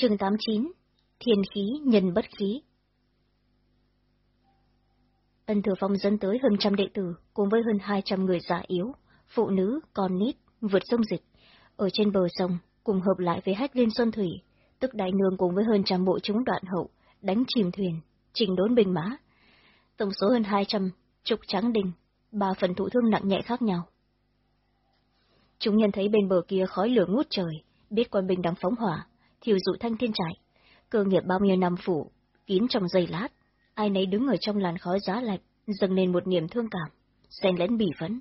chương 89 Thiên khí nhân bất khí Ân Thừa Phong dẫn tới hơn trăm đệ tử cùng với hơn hai trăm người già yếu, phụ nữ, con nít, vượt sông dịch, ở trên bờ sông cùng hợp lại với hát liên xuân thủy, tức đại nương cùng với hơn trăm bộ chúng đoạn hậu, đánh chìm thuyền, trình đốn binh mã. Tổng số hơn hai trăm, trục trắng đình, ba phần thụ thương nặng nhẹ khác nhau. Chúng nhân thấy bên bờ kia khói lửa ngút trời, biết quân binh đang phóng hỏa, thiêu dụ thanh thiên trại. Cơ nghiệp bao nhiêu năm phủ, kín trong giây lát, ai nấy đứng ở trong làn khói giá lạnh, dâng lên một niềm thương cảm, xen lẫn bỉ phấn.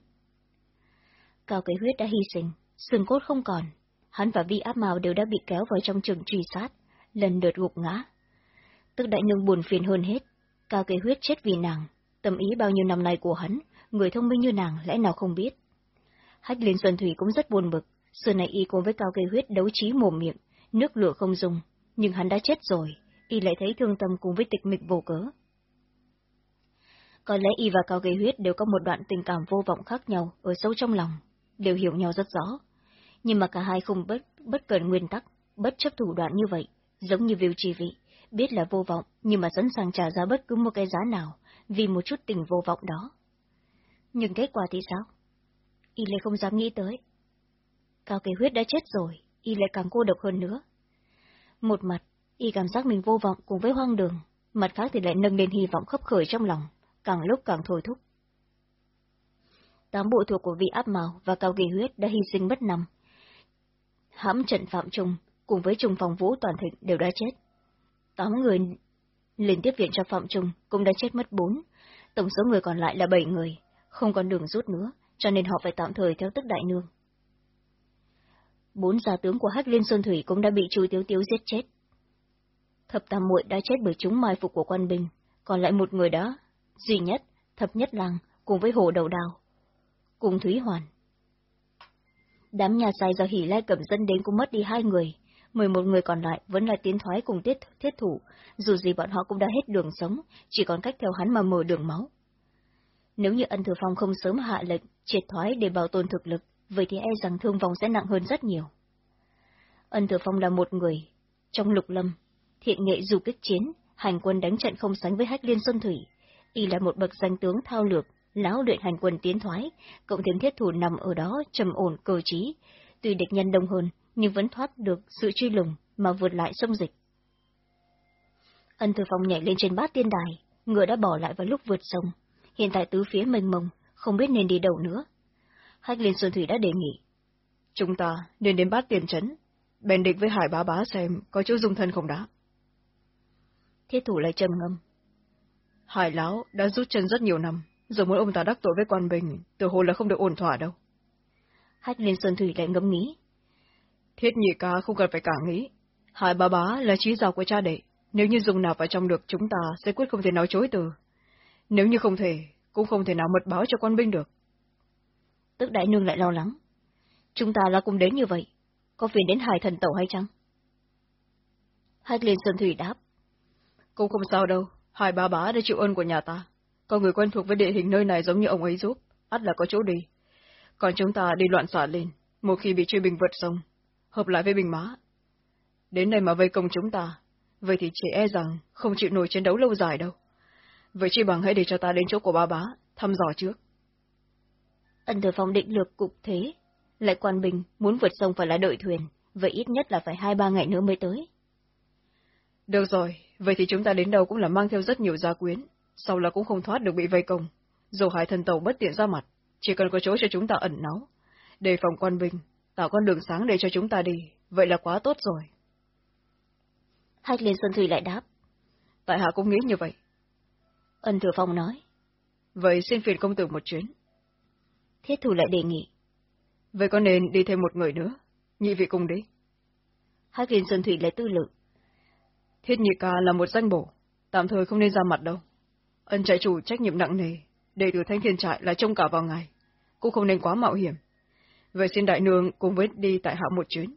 Cao cái huyết đã hy sinh, xương cốt không còn, hắn và vi áp màu đều đã bị kéo vào trong trường truy sát, lần lượt gục ngã. Tức đại nương buồn phiền hơn hết, cao cái huyết chết vì nàng, tâm ý bao nhiêu năm nay của hắn, người thông minh như nàng lẽ nào không biết. Hách Liên Xuân Thủy cũng rất buồn bực, xưa nay y cùng với cao cây huyết đấu trí mồm miệng, nước lửa không dùng, nhưng hắn đã chết rồi, y lại thấy thương tâm cùng với tịch mịch vô cớ. Có lẽ y và cao Gây huyết đều có một đoạn tình cảm vô vọng khác nhau ở sâu trong lòng, đều hiểu nhau rất rõ. Nhưng mà cả hai không bất, bất cần nguyên tắc, bất chấp thủ đoạn như vậy, giống như viêu trì vị, biết là vô vọng nhưng mà sẵn sàng trả giá bất cứ một cái giá nào vì một chút tình vô vọng đó. Nhưng kết quả thì sao? Y lại không dám nghĩ tới. Cao kỳ huyết đã chết rồi, Y lại càng cô độc hơn nữa. Một mặt, Y cảm giác mình vô vọng cùng với hoang đường, mặt khác thì lại nâng lên hy vọng khấp khởi trong lòng, càng lúc càng thôi thúc. Tám bộ thuộc của vị áp màu và cao kỳ huyết đã hy sinh bất nằm. Hãm trận Phạm trùng cùng với trùng Phòng Vũ Toàn Thịnh đều đã chết. Tám người liên tiếp viện cho Phạm trùng cũng đã chết mất bốn, tổng số người còn lại là bảy người, không còn đường rút nữa, cho nên họ phải tạm thời theo tức đại nương. Bốn gia tướng của Hắc Liên Xuân Thủy cũng đã bị Chu Tiếu Tiếu giết chết. Thập Tam Muội đã chết bởi chúng mai phục của quan binh, còn lại một người đó, duy nhất, Thập Nhất Lăng cùng với Hồ Đầu Đào, cùng Thúy Hoàn. Đám nhà sai do hỉ lai cẩm dân đến cũng mất đi hai người, mười một người còn lại vẫn là tiến thoái cùng tiết thiết thủ, dù gì bọn họ cũng đã hết đường sống, chỉ còn cách theo hắn mà mở đường máu. Nếu như ân thừa phong không sớm hạ lệnh, triệt thoái để bảo tồn thực lực, vậy thì e rằng thương vong sẽ nặng hơn rất nhiều. Ân thừa phong là một người, trong lục lâm, thiện nghệ dù kích chiến, hành quân đánh trận không sánh với hách liên xuân thủy, y là một bậc danh tướng thao lược, lão luyện hành quân tiến thoái, cộng thêm thiết thủ nằm ở đó trầm ổn cơ trí, tuy địch nhân đông hơn, nhưng vẫn thoát được sự truy lùng mà vượt lại sông dịch. Ân thừa phong nhảy lên trên bát tiên đài, ngựa đã bỏ lại vào lúc vượt sông, hiện tại tứ phía mênh mông, không biết nên đi đâu nữa. Hách Liên Xuân Thủy đã đề nghị. Chúng ta nên đến bát tiền trấn, bèn địch với Hải bá bá xem có chỗ dung thân không đã. Thiết thủ lại trầm ngâm. Hải lão đã rút chân rất nhiều năm, rồi muốn ông ta đắc tội với quan bình, tự hồ là không được ổn thỏa đâu. Hách Liên Xuân Thủy lại ngẫm nghĩ. Thiết nhị ca không cần phải cả nghĩ. Hải bá bá là trí giàu của cha đệ, nếu như dùng nào vào trong được chúng ta sẽ quyết không thể nói chối từ. Nếu như không thể, cũng không thể nào mật báo cho quan binh được. Tức đại nương lại lo lắng. Chúng ta là cùng đến như vậy, có phiền đến hải thần tẩu hay chăng? Hách liên sơn thủy đáp. Cũng không sao đâu, hải ba bá đã chịu ơn của nhà ta. Có người quen thuộc với địa hình nơi này giống như ông ấy giúp, ắt là có chỗ đi. Còn chúng ta đi loạn xả lên, một khi bị truy bình vượt sông, hợp lại với bình má. Đến đây mà vây công chúng ta, vậy thì chỉ e rằng không chịu nổi chiến đấu lâu dài đâu. Vậy chi bằng hãy để cho ta đến chỗ của ba bá, thăm dò trước. Ân Thừa Phong định lược cục thế, lại quan bình muốn vượt sông phải là đợi thuyền, vậy ít nhất là phải hai ba ngày nữa mới tới. Được rồi, vậy thì chúng ta đến đâu cũng là mang theo rất nhiều gia quyến, sau là cũng không thoát được bị vây công. Dù hải thần tàu bất tiện ra mặt, chỉ cần có chỗ cho chúng ta ẩn náu, đề phòng quan binh, tạo con đường sáng để cho chúng ta đi, vậy là quá tốt rồi. Hách Liên Xuân Thủy lại đáp. Tại hạ cũng nghĩ như vậy, Ân Thừa Phong nói. Vậy xin phiền công tử một chuyến. Thiết thủ lại đề nghị. Vậy có nên đi thêm một người nữa, nhị vị cùng đi. Hách Liên Xuân Thủy lại tư lự. Thiết nhị ca là một danh bổ, tạm thời không nên ra mặt đâu. Ân trại chủ trách nhiệm nặng nề, đệ tử thanh thiên trại là trông cả vào ngày, cũng không nên quá mạo hiểm. Vậy xin đại nương cùng với đi tại hạ một chuyến.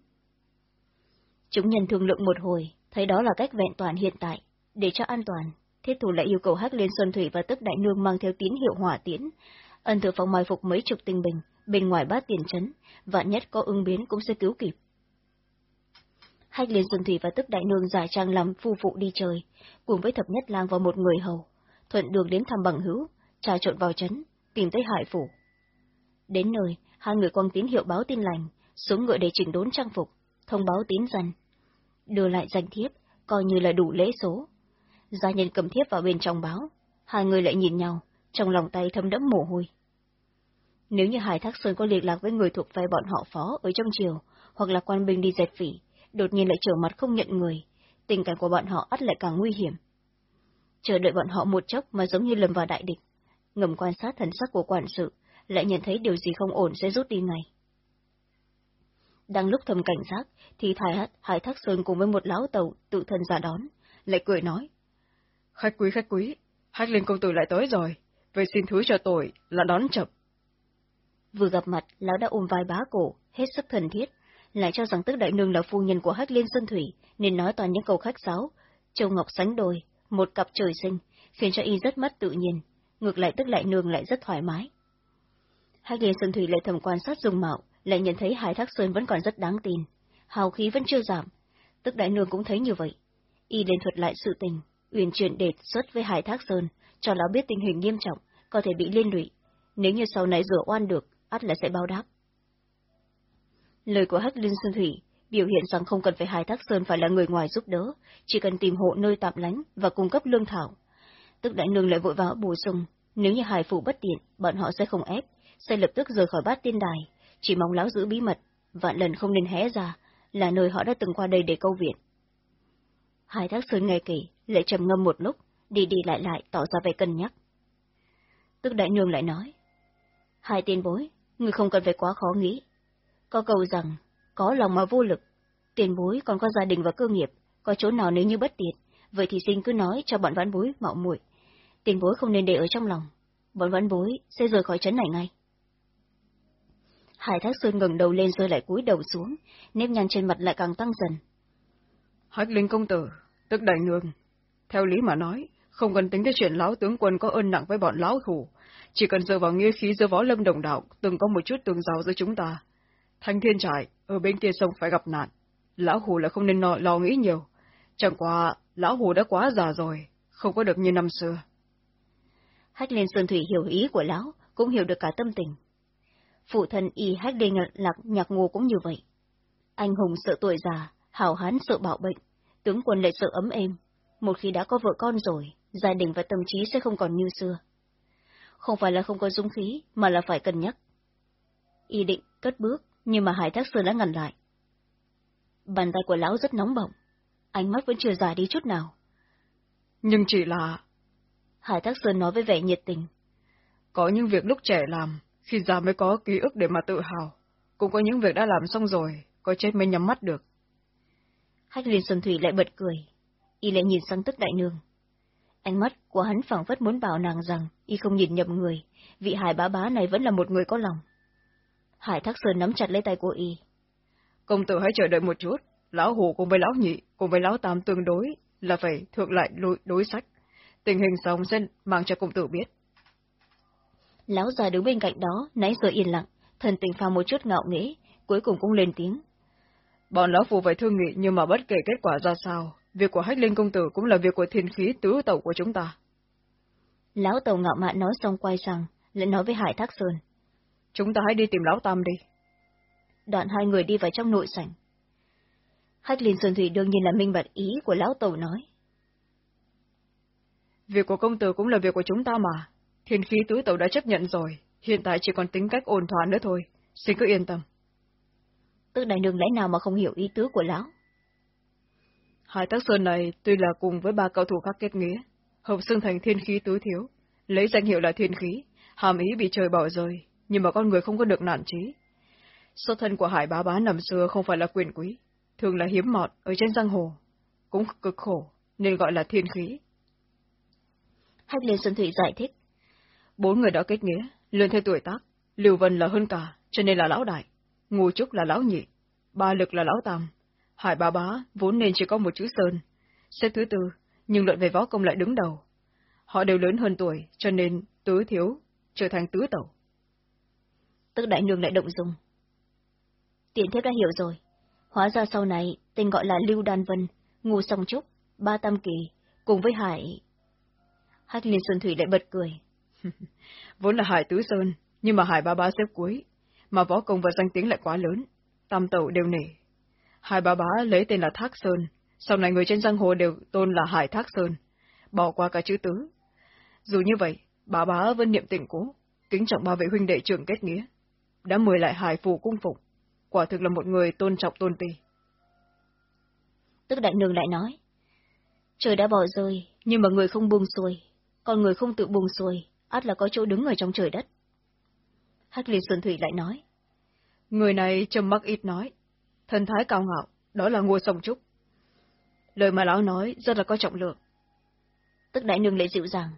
Chúng nhân thương lượng một hồi, thấy đó là cách vẹn toàn hiện tại, để cho an toàn, Thiết thủ lại yêu cầu Hắc Liên Xuân Thủy và tức đại nương mang theo tín hiệu hỏa tiễn. Ân thừa phòng mai phục mấy chục tinh bình, bên ngoài bát tiền chấn, vạn nhất có ứng biến cũng sẽ cứu kịp. Hách Liên Xuân Thủy và Tức Đại Nương giải trang làm phu phụ đi chơi, cùng với Thập Nhất Lang và một người hầu, thuận đường đến thăm bằng hữu, trà trộn vào trấn, tìm tới hải phủ. Đến nơi, hai người quăng tín hiệu báo tin lành, xuống ngựa để chỉnh đốn trang phục, thông báo tín dần Đưa lại danh thiếp, coi như là đủ lễ số. Gia nhân cầm thiếp vào bên trong báo, hai người lại nhìn nhau, trong lòng tay thấm đẫm mồ hôi. Nếu như Hải Thác Sơn có liên lạc với người thuộc về bọn họ phó ở trong triều, hoặc là quan binh đi dẹp phỉ, đột nhiên lại trở mặt không nhận người, tình cảnh của bọn họ ắt lại càng nguy hiểm. Chờ đợi bọn họ một chốc mà giống như lầm vào đại địch, ngầm quan sát thần sắc của quản sự, lại nhận thấy điều gì không ổn sẽ rút đi ngay. Đang lúc thầm cảnh giác, thì Thái Hải Thác Sơn cùng với một lão tàu tự thân ra đón, lại cười nói. Khách quý khách quý, Hát Linh công tử lại tới rồi, vậy xin thứ cho tội là đón chậm. Vừa gặp mặt, lão đã ôm vai bá cổ, hết sức thân thiết, lại cho rằng tức đại nương là phu nhân của Hách Liên Xuân Thủy, nên nói toàn những câu khách sáo, châu ngọc sánh đôi, một cặp trời sinh, khiến cho y rất mất tự nhiên, ngược lại tức lại nương lại rất thoải mái. Hách Liên Xuân Thủy lại thầm quan sát dung mạo, lại nhận thấy Hải Thác Sơn vẫn còn rất đáng tin, hào khí vẫn chưa giảm, tức đại nương cũng thấy như vậy. Y lên thuật lại sự tình, uyển chuyển đề xuất với Hải Thác Sơn, cho lão biết tình hình nghiêm trọng, có thể bị liên lụy. Nếu như sau này rửa oan được, ắt là sẽ báo đáp. Lời của Hắc Linh Xuân Thủy biểu hiện rằng không cần phải Hải Thác Sơn phải là người ngoài giúp đỡ, chỉ cần tìm hộ nơi tạm lánh và cung cấp lương thảo. Tức đại nương lại vội vã bổ sung, nếu như Hải phủ bất tiện, bọn họ sẽ không ép, sẽ lập tức rời khỏi bát tiên đài, chỉ mong lão giữ bí mật, vạn lần không nên hé ra, là nơi họ đã từng qua đây để câu viện. Hải Thác Sơn nghe kỹ, lại trầm ngâm một lúc, đi đi lại lại tỏ ra vẻ cân nhắc. Tức đại nương lại nói, hai tiền bối, người không cần phải quá khó nghĩ. Có cầu rằng, có lòng mà vô lực, tiền bối còn có gia đình và cơ nghiệp, có chỗ nào nếu như bất tiện, vậy thì xin cứ nói cho bọn vãn bối mạo muội. Tiền bối không nên để ở trong lòng, bọn vãn bối sẽ rời khỏi trấn này ngay. Hải Thác Sơn ngẩng đầu lên rơi lại cúi đầu xuống, nếp nhăn trên mặt lại càng tăng dần. Hách Linh công tử, tức đại nương. Theo lý mà nói, không cần tính tới chuyện lão tướng quân có ơn nặng với bọn lão hủ, chỉ cần dựa vào nghĩa khí giữa võ lâm đồng đạo, từng có một chút tương giao giữa chúng ta. Thanh thiên trại, ở bên kia sông phải gặp nạn. Lão hủ là không nên lo, lo nghĩ nhiều. Chẳng qua, lão hủ đã quá già rồi, không có được như năm xưa. Hách Liên Xuân Thủy hiểu ý của lão, cũng hiểu được cả tâm tình. Phụ thân y Hách Liên Lạc Nhạc Ngô cũng như vậy. Anh hùng sợ tuổi già, hào hán sợ bạo bệnh, tướng quân lại sợ ấm êm. Một khi đã có vợ con rồi, gia đình và tâm trí sẽ không còn như xưa. Không phải là không có dũng khí, mà là phải cân nhắc. Y định cất bước, nhưng mà Hải Thác Sơn đã ngăn lại. Bàn tay của lão rất nóng bỏng, ánh mắt vẫn chưa dài đi chút nào. Nhưng chỉ là... Hải Thác Sơn nói với vẻ nhiệt tình. Có những việc lúc trẻ làm, khi già mới có ký ức để mà tự hào. Cũng có những việc đã làm xong rồi, có chết mới nhắm mắt được. Hách liên xuân thủy lại bật cười, y lại nhìn sang tức đại nương. Ánh mắt của hắn phảng phất muốn bảo nàng rằng y không nhìn nhầm người, vị hải bá bá này vẫn là một người có lòng. Hải Thác Sơn nắm chặt lấy tay của y. Công tử hãy chờ đợi một chút, lão hủ cùng với lão nhị, cùng với lão tam tương đối, là phải thượng lại đối, đối sách. Tình hình xong sẽ mang cho công tử biết. Lão già đứng bên cạnh đó, nãy giờ yên lặng, thần tình pha một chút ngạo nghễ, cuối cùng cũng lên tiếng. Bọn lão phù phải thương nghị nhưng mà bất kể kết quả ra sao, việc của hách linh công tử cũng là việc của thiên khí tứ tẩu của chúng ta. Lão tàu ngạo mạn nói xong quay sang, lại nói với Hải Thác Sơn. Chúng ta hãy đi tìm lão Tam đi. Đoạn hai người đi vào trong nội sảnh. Hách Liên Xuân Thủy đương nhiên là minh bạch ý của lão tàu nói. Việc của công tử cũng là việc của chúng ta mà. Thiên khí tứ tàu đã chấp nhận rồi, hiện tại chỉ còn tính cách ổn thỏa nữa thôi. Xin cứ yên tâm. Tức đại nương lẽ nào mà không hiểu ý tứ của lão? Hai tác sơn này tuy là cùng với ba cao thủ khác kết nghĩa, hợp xưng thành thiên khí tứ thiếu, lấy danh hiệu là thiên khí, hàm ý bị trời bỏ rơi, nhưng mà con người không có được nạn trí. Xuất thân của hải bá bá nằm xưa không phải là quyền quý, thường là hiếm mọt ở trên giang hồ, cũng cực khổ, nên gọi là thiên khí. Hách Liên Xuân Thủy giải thích. Bốn người đã kết nghĩa, luyện theo tuổi tác, Lưu Vân là hơn cả, cho nên là lão đại, Ngô Trúc là lão nhị, Ba Lực là lão tam, Hải bá bá vốn nên chỉ có một chữ Sơn, xếp thứ tư, nhưng luận về võ công lại đứng đầu. Họ đều lớn hơn tuổi, cho nên tứ thiếu, trở thành tứ tẩu. Tức đại nương lại động dung. Tiện thiếp đã hiểu rồi. Hóa ra sau này, tên gọi là Lưu Đan Vân, Ngô Song Trúc, Ba Tam Kỳ, cùng với Hải... Hách Liên Xuân Thủy lại bật cười. Vốn là Hải Tứ Sơn, nhưng mà Hải Ba Bá xếp cuối, mà võ công và danh tiếng lại quá lớn, tam tẩu đều nể. Hải Ba Bá lấy tên là Thác Sơn, sau này người trên giang hồ đều tôn là Hải Thác Sơn, bỏ qua cả chữ tứ. Dù như vậy, bà bá vẫn niệm tình cũ, kính trọng ba vị huynh đệ trưởng kết nghĩa, đã mời lại Hải Phủ cung phục, quả thực là một người tôn trọng tôn ti. Tức đại nương lại nói, trời đã bỏ rơi, nhưng mà người không buông xuôi, còn người không tự buông xuôi, át là có chỗ đứng ở trong trời đất. Hắc Liên Xuân Thủy lại nói, người này trầm mắc ít nói, thân thái cao ngạo, đó là ngô sông trúc. Lời mà lão nói rất là có trọng lượng. Tức đại nương lại dịu dàng,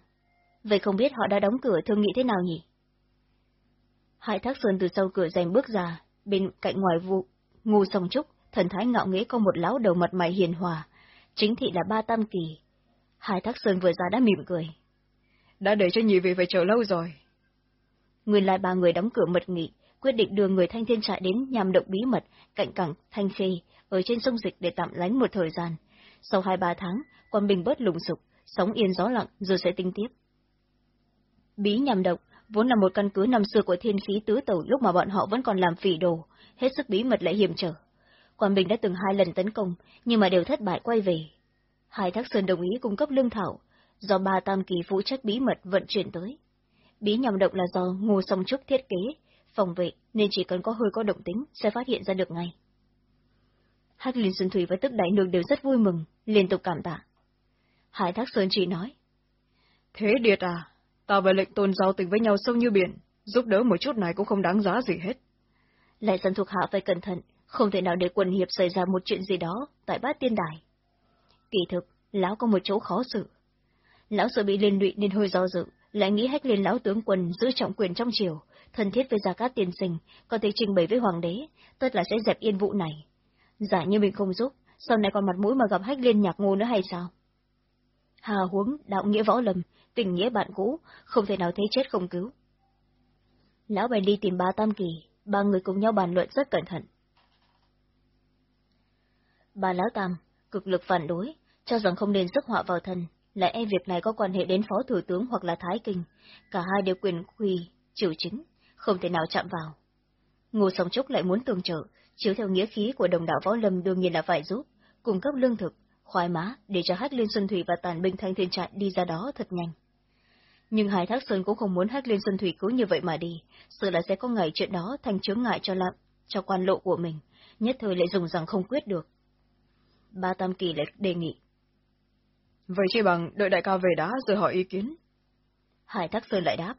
vậy không biết họ đã đóng cửa thương nghị thế nào nhỉ? Hải Thác Sơn từ sau cửa rèm bước ra, bên cạnh ngoài vụ, ngu sông trúc, thần thái ngạo nghễ có một lão đầu mặt mày hiền hòa, chính thị là ba tam kỳ. Hải Thác Sơn vừa ra đã mỉm cười. Đã để cho nhị vị phải chờ lâu rồi. Nguyên lại ba người đóng cửa mật nghị, quyết định đưa người thanh thiên trại đến nhằm động bí mật cạnh cảng Thanh Khê, ở trên sông Dịch để tạm lánh một thời gian. Sau hai ba tháng, quân bình bớt lùng sục, sóng yên gió lặng rồi sẽ tinh tiếp. Bí nhằm động vốn là một căn cứ năm xưa của thiên khí tứ tẩu lúc mà bọn họ vẫn còn làm phỉ đồ, hết sức bí mật lại hiểm trở. Quan Bình đã từng hai lần tấn công, nhưng mà đều thất bại quay về. Hai Thác Sơn đồng ý cung cấp lương thảo, do ba tam kỳ phụ trách bí mật vận chuyển tới. Bí nhằm động là do Ngô Song Trúc thiết kế, phòng vệ, nên chỉ cần có hơi có động tính sẽ phát hiện ra được ngay. Hắc Liên Xuân Thủy và Tức Đại Nương đều rất vui mừng, liên tục cảm tạ. Hải Thác Sơn chỉ nói. Thế điệt à, ta và lệnh tôn giao tình với nhau sâu như biển, giúp đỡ một chút này cũng không đáng giá gì hết. Lại dân thuộc hạ phải cẩn thận, không thể nào để quần hiệp xảy ra một chuyện gì đó tại bát tiên đài. Kỳ thực, lão có một chỗ khó xử. Lão sợ bị liên lụy nên hơi do dự, lại nghĩ hách lên lão tướng quân giữ trọng quyền trong triều, thân thiết với gia cát tiên sinh, có thể trình bày với hoàng đế, tất là sẽ dẹp yên vụ này. Giả như mình không giúp, sau này còn mặt mũi mà gặp hách liên nhạc ngô nữa hay sao? Hà huống, đạo nghĩa võ lầm, tình nghĩa bạn cũ, không thể nào thấy chết không cứu. Lão bèn đi tìm ba tam kỳ, ba người cùng nhau bàn luận rất cẩn thận. Bà lão tam, cực lực phản đối, cho rằng không nên sức họa vào thân, lại e việc này có quan hệ đến phó thủ tướng hoặc là thái kinh, cả hai đều quyền quy, chịu chính, không thể nào chạm vào. Ngô Song Trúc lại muốn tương trợ, chiếu theo nghĩa khí của đồng đạo võ lâm đương nhiên là phải giúp, cung cấp lương thực, khoái má để cho Hách Liên Xuân Thủy và tàn binh thanh thiên trại đi ra đó thật nhanh. Nhưng Hải Thác Sơn cũng không muốn Hách Liên Xuân Thủy cứ như vậy mà đi, sợ là sẽ có ngày chuyện đó thành chướng ngại cho lạm, cho quan lộ của mình, nhất thời lại dùng rằng không quyết được. Ba Tam Kỳ lại đề nghị. Vậy chỉ bằng đợi đại ca về đá rồi hỏi ý kiến. Hải Thác Sơn lại đáp.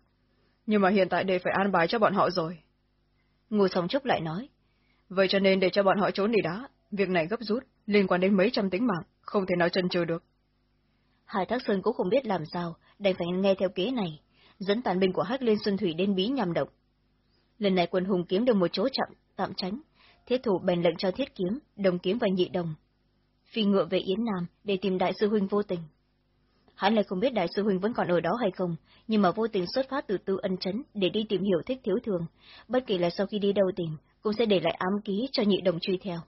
Nhưng mà hiện tại đây phải an bài cho bọn họ rồi. Ngô Song Trúc lại nói. Vậy cho nên để cho bọn họ trốn đi đá, việc này gấp rút, liên quan đến mấy trăm tính mạng, không thể nào chân chừ được. Hải Thác Sơn cũng không biết làm sao, đành phải nghe theo kế này, dẫn tàn binh của Hắc Liên Xuân Thủy đến bí nhằm động. Lần này quân hùng kiếm được một chỗ chậm, tạm tránh, thiết thủ bèn lệnh cho thiết kiếm, đồng kiếm và nhị đồng. Phi ngựa về Yến Nam để tìm đại sư huynh vô tình. Hắn lại không biết đại sư huynh vẫn còn ở đó hay không, nhưng mà vô tình xuất phát từ tư ân chấn để đi tìm hiểu thích thiếu thường, bất kỳ là sau khi đi đâu tìm, cũng sẽ để lại ám ký cho nhị đồng truy theo.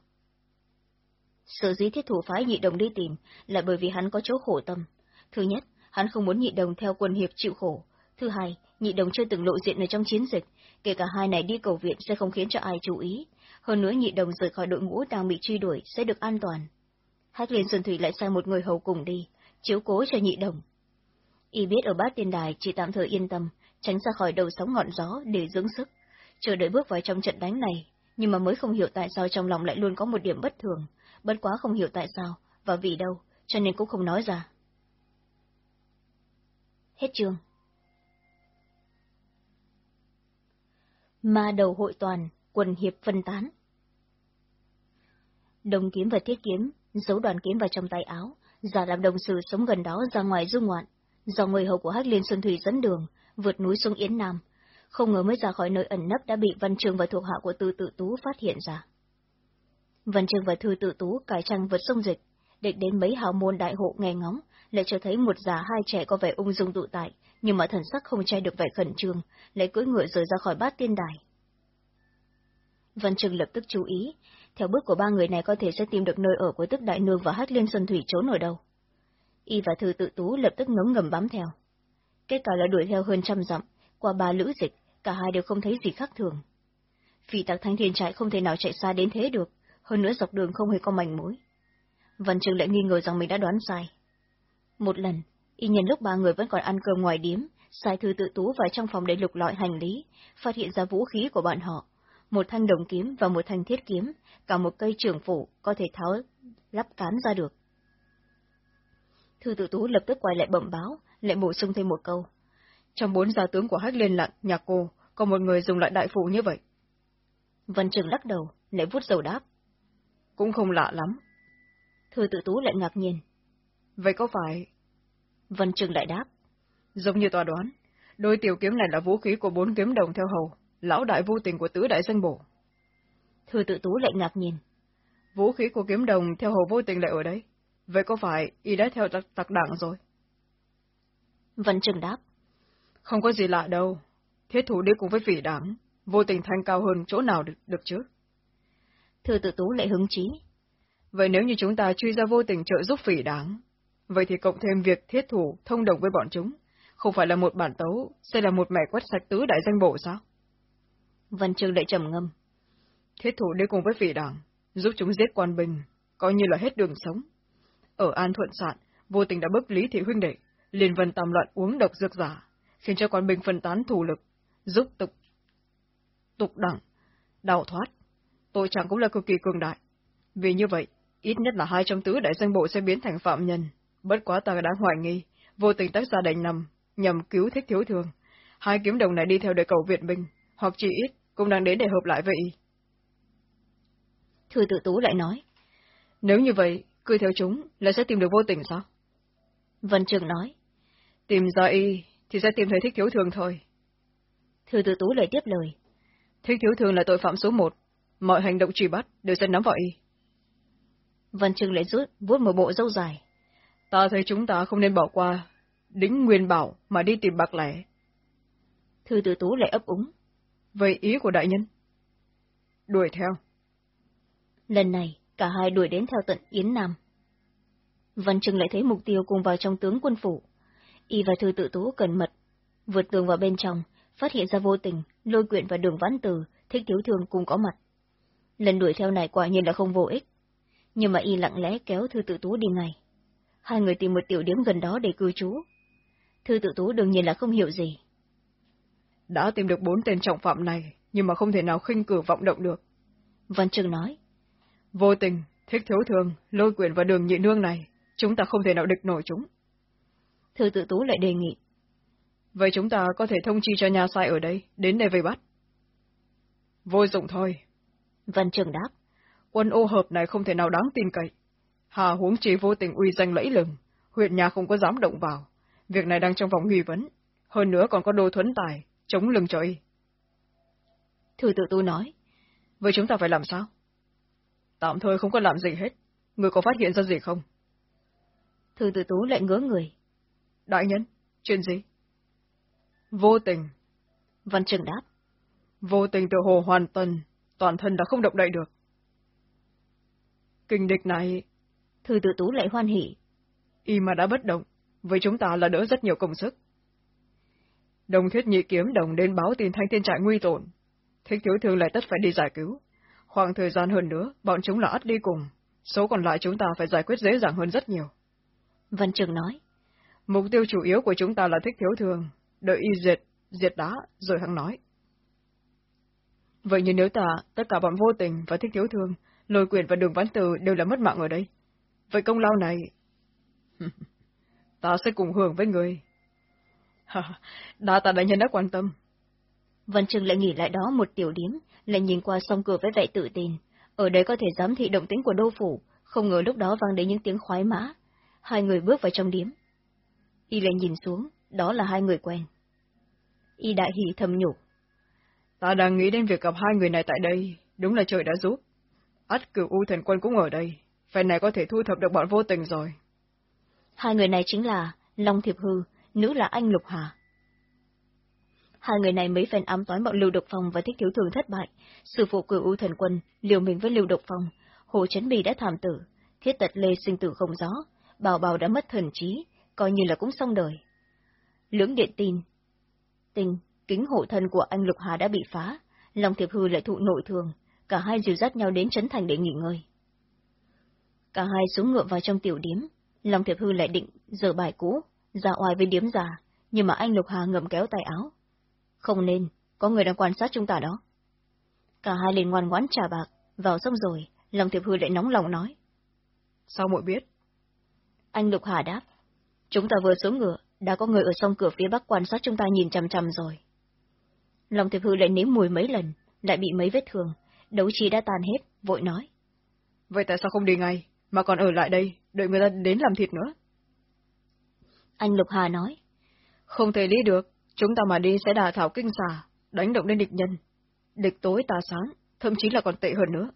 Sở dĩ thiết thủ phái nhị đồng đi tìm là bởi vì hắn có chỗ khổ tâm. Thứ nhất, hắn không muốn nhị đồng theo quân hiệp chịu khổ. Thứ hai, nhị đồng chưa từng lộ diện ở trong chiến dịch, kể cả hai này đi cầu viện sẽ không khiến cho ai chú ý. Hơn nữa nhị đồng rời khỏi đội ngũ đang bị truy đuổi sẽ được an toàn. Hách liên Xuân Thủy lại sai một người hầu cùng đi, chiếu cố cho nhị đồng. Y biết ở bát tiên đài chỉ tạm thời yên tâm, tránh ra khỏi đầu sóng ngọn gió để dưỡng sức, chờ đợi bước vào trong trận đánh này, nhưng mà mới không hiểu tại sao trong lòng lại luôn có một điểm bất thường, bất quá không hiểu tại sao, và vì đâu, cho nên cũng không nói ra. Hết chương. Ma đầu hội toàn, quần hiệp phân tán. Đồng kiếm và thiết kiếm, giấu đoàn kiếm vào trong tay áo, giả làm đồng sự sống gần đó ra ngoài du ngoạn, do người hầu của Hắc Liên Xuân Thủy dẫn đường, vượt núi xuống Yến Nam, không ngờ mới ra khỏi nơi ẩn nấp đã bị Văn Trường và thuộc hạ của Tư Tự Tú phát hiện ra. Văn Trường và Thư Tự Tú cải trang vượt sông dịch, định đến mấy hào môn đại hộ nghe ngóng, lại cho thấy một già hai trẻ có vẻ ung dung tụ tại, nhưng mà thần sắc không che được vẻ khẩn trương, lại cưỡi ngựa rời ra khỏi bát tiên đài. Văn Trường lập tức chú ý, theo bước của ba người này có thể sẽ tìm được nơi ở của tức đại nương và hát liên xuân thủy trốn ở đâu. Y và thư tự tú lập tức ngấm ngầm bám theo. Kết quả là đuổi theo hơn trăm dặm, qua ba lữ dịch, cả hai đều không thấy gì khác thường. Vì tặc thanh thiên trại không thể nào chạy xa đến thế được, hơn nữa dọc đường không hề có mảnh mối. Văn Trường lại nghi ngờ rằng mình đã đoán sai. Một lần, y nhìn lúc ba người vẫn còn ăn cơm ngoài điếm, sai thư tự tú vào trong phòng để lục lọi hành lý, phát hiện ra vũ khí của bọn họ, một thanh đồng kiếm và một thanh thiết kiếm, cả một cây trường phủ có thể tháo lắp cán ra được. Thư tự tú lập tức quay lại bẩm báo, lại bổ sung thêm một câu. Trong bốn gia tướng của Hách Liên Lặng, nhà cô, có một người dùng lại đại phụ như vậy. Vân Trường lắc đầu, lại vút dầu đáp. Cũng không lạ lắm. Thư tự tú lại ngạc nhiên. Vậy có phải... Vân Trường lại đáp. Giống như tòa đoán, đôi tiểu kiếm này là vũ khí của bốn kiếm đồng theo hầu, lão đại vô tình của tứ đại danh bổ. Thư tự tú lại ngạc nhiên. Vũ khí của kiếm đồng theo hầu vô tình lại ở đấy. Vậy có phải y đã theo tặc, tặc đảng rồi? Vân Trường đáp. Không có gì lạ đâu. Thiết thủ đi cùng với phỉ đảng, vô tình thanh cao hơn chỗ nào được, được chứ? Thư tự tú lại hứng chí. Vậy nếu như chúng ta truy ra vô tình trợ giúp phỉ đảng, vậy thì cộng thêm việc thiết thủ thông đồng với bọn chúng, không phải là một bản tấu, sẽ là một mẻ quét sạch tứ đại danh bộ sao? Vân Trương lại trầm ngâm. Thiết thủ đi cùng với vị đảng, giúp chúng giết quan binh, coi như là hết đường sống. Ở An Thuận Sạn, vô tình đã bức Lý Thị Huynh Đệ, liền vân tam loạn uống độc dược giả, khiến cho quan binh phân tán thủ lực, giúp tục tục đẳng, đào thoát. Tội chẳng cũng là cực kỳ cường đại. Vì như vậy, ít nhất là hai trong tứ đại danh bộ sẽ biến thành phạm nhân. Bất quá ta đã hoài nghi, vô tình tác ra đánh nằm, nhằm cứu thích thiếu thường. Hai kiếm đồng này đi theo để cầu viện binh, hoặc chỉ ít, cũng đang đến để hợp lại với y. Thư tự tú lại nói. Nếu như vậy, cứ theo chúng, là sẽ tìm được vô tình sao? Vân Trường nói. Tìm ra y, thì sẽ tìm thấy thích thiếu thường thôi. Thư tự tú lại tiếp lời. Thích thiếu thường là tội phạm số một. Mọi hành động truy bắt đều sẽ nắm vào y. Vân Trường lại rút, vuốt một bộ dâu dài. Ta thấy chúng ta không nên bỏ qua, đính nguyên bảo mà đi tìm bạc lẻ. Thư tự tú lại ấp úng. Vậy ý của đại nhân? Đuổi theo. Lần này, cả hai đuổi đến theo tận Yến Nam. Văn Trừng lại thấy mục tiêu cùng vào trong tướng quân phủ. Y và Thư tự tú cẩn mật, vượt tường vào bên trong, phát hiện ra vô tình, lôi quyện và đường vãn từ, thích thiếu thương cùng có mặt. Lần đuổi theo này quả nhiên là không vô ích. Nhưng mà Y lặng lẽ kéo Thư tự tú đi ngay. Hai người tìm một tiểu điểm gần đó để cư trú. Thư tự tú đương nhiên là không hiểu gì. Đã tìm được bốn tên trọng phạm này, nhưng mà không thể nào khinh cử vọng động được. Văn Trừng nói. Vô tình, thích thiếu thường, lôi quyển và đường nhị nương này, chúng ta không thể nào địch nổi chúng. Thư tự tú lại đề nghị. Vậy chúng ta có thể thông chi cho nhà sai ở đây, đến đây vây bắt. Vô dụng thôi. Văn Trường đáp. Quân ô hợp này không thể nào đáng tin cậy. Hà huống chỉ vô tình uy danh lẫy lừng, huyện nhà không có dám động vào. Việc này đang trong vòng nghi vấn. Hơn nữa còn có đô thuấn tài, chống lưng cho y. Thư tự tu nói. Vậy chúng ta phải làm sao? Tạm thời không có làm gì hết. Người có phát hiện ra gì không? Thư tự tú lại ngứa người. Đại nhân, chuyện gì? Vô tình. Văn Trừng đáp. Vô tình tự hồ hoàn toàn, toàn thân đã không động đậy được. Kinh địch này... Thư tự tú lại hoan hỉ. Y mà đã bất động, với chúng ta là đỡ rất nhiều công sức. Đồng thiết nhị kiếm đồng đến báo tin thanh thiên trại nguy tổn. Thích thiếu thương lại tất phải đi giải cứu. Khoảng thời gian hơn nữa, bọn chúng là ắt đi cùng. Số còn lại chúng ta phải giải quyết dễ dàng hơn rất nhiều. Văn Trường nói. Mục tiêu chủ yếu của chúng ta là thích thiếu thương. Đợi y diệt, diệt đá, rồi hắn nói. Vậy như nếu ta, tất cả bọn vô tình và thích thiếu thương, lôi quyền và đường vãn từ đều là mất mạng ở đây. Vậy công lao này... ta sẽ cùng hưởng với người. Đa ta đại nhân đã quan tâm. Văn Trừng lại nghỉ lại đó một tiểu điếm, lại nhìn qua song cửa với vẻ tự tin. Ở đây có thể giám thị động tính của đô phủ, không ngờ lúc đó vang đến những tiếng khoái mã. Hai người bước vào trong điếm. Y lại nhìn xuống, đó là hai người quen. Y đại hỉ thầm nhủ. Ta đang nghĩ đến việc gặp hai người này tại đây, đúng là trời đã giúp. Át cửu u thần quân cũng ở đây, phần này có thể thu thập được bọn vô tình rồi. Hai người này chính là Long Thiệp Hư, nữ là anh Lục Hà. Hai người này mấy phen ám toán bọn Lưu Độc Phong và Thích Thiếu Thường thất bại. Sư phụ cửu U Thần Quân liều mình với Lưu Độc Phong. Hồ Chấn Bì đã thảm tử, thiết tật lê sinh tử không rõ, Bảo Bảo đã mất thần trí, coi như là cũng xong đời. Lưỡng điện tin. Tình, kính hộ thân của anh Lục Hà đã bị phá, Long Thiệp Hư lại thụ nội thương, cả hai dìu dắt nhau đến Trấn Thành để nghỉ ngơi. Cả hai xuống ngựa vào trong tiểu điếm, Long Thiệp Hư lại định giờ bài cũ, ra oai với điếm già, nhưng mà anh Lục Hà ngầm kéo tay áo. Không nên, có người đang quan sát chúng ta đó. Cả hai liền ngoan ngoãn trả bạc, vào xong rồi, Long Thiệp Hư lại nóng lòng nói. Sao muội biết? Anh Lục Hà đáp. Chúng ta vừa xuống ngựa, đã có người ở sông cửa phía bắc quan sát chúng ta nhìn chằm chằm rồi. Long Thiệp Hư lại nếm mùi mấy lần, lại bị mấy vết thương, đấu trí đã tan hết, vội nói. Vậy tại sao không đi ngay, mà còn ở lại đây, đợi người ta đến làm thịt nữa? Anh Lục Hà nói. Không thể lý được, chúng ta mà đi sẽ đà thảo kinh xà, đánh động đến địch nhân. Địch tối ta sáng, thậm chí là còn tệ hơn nữa.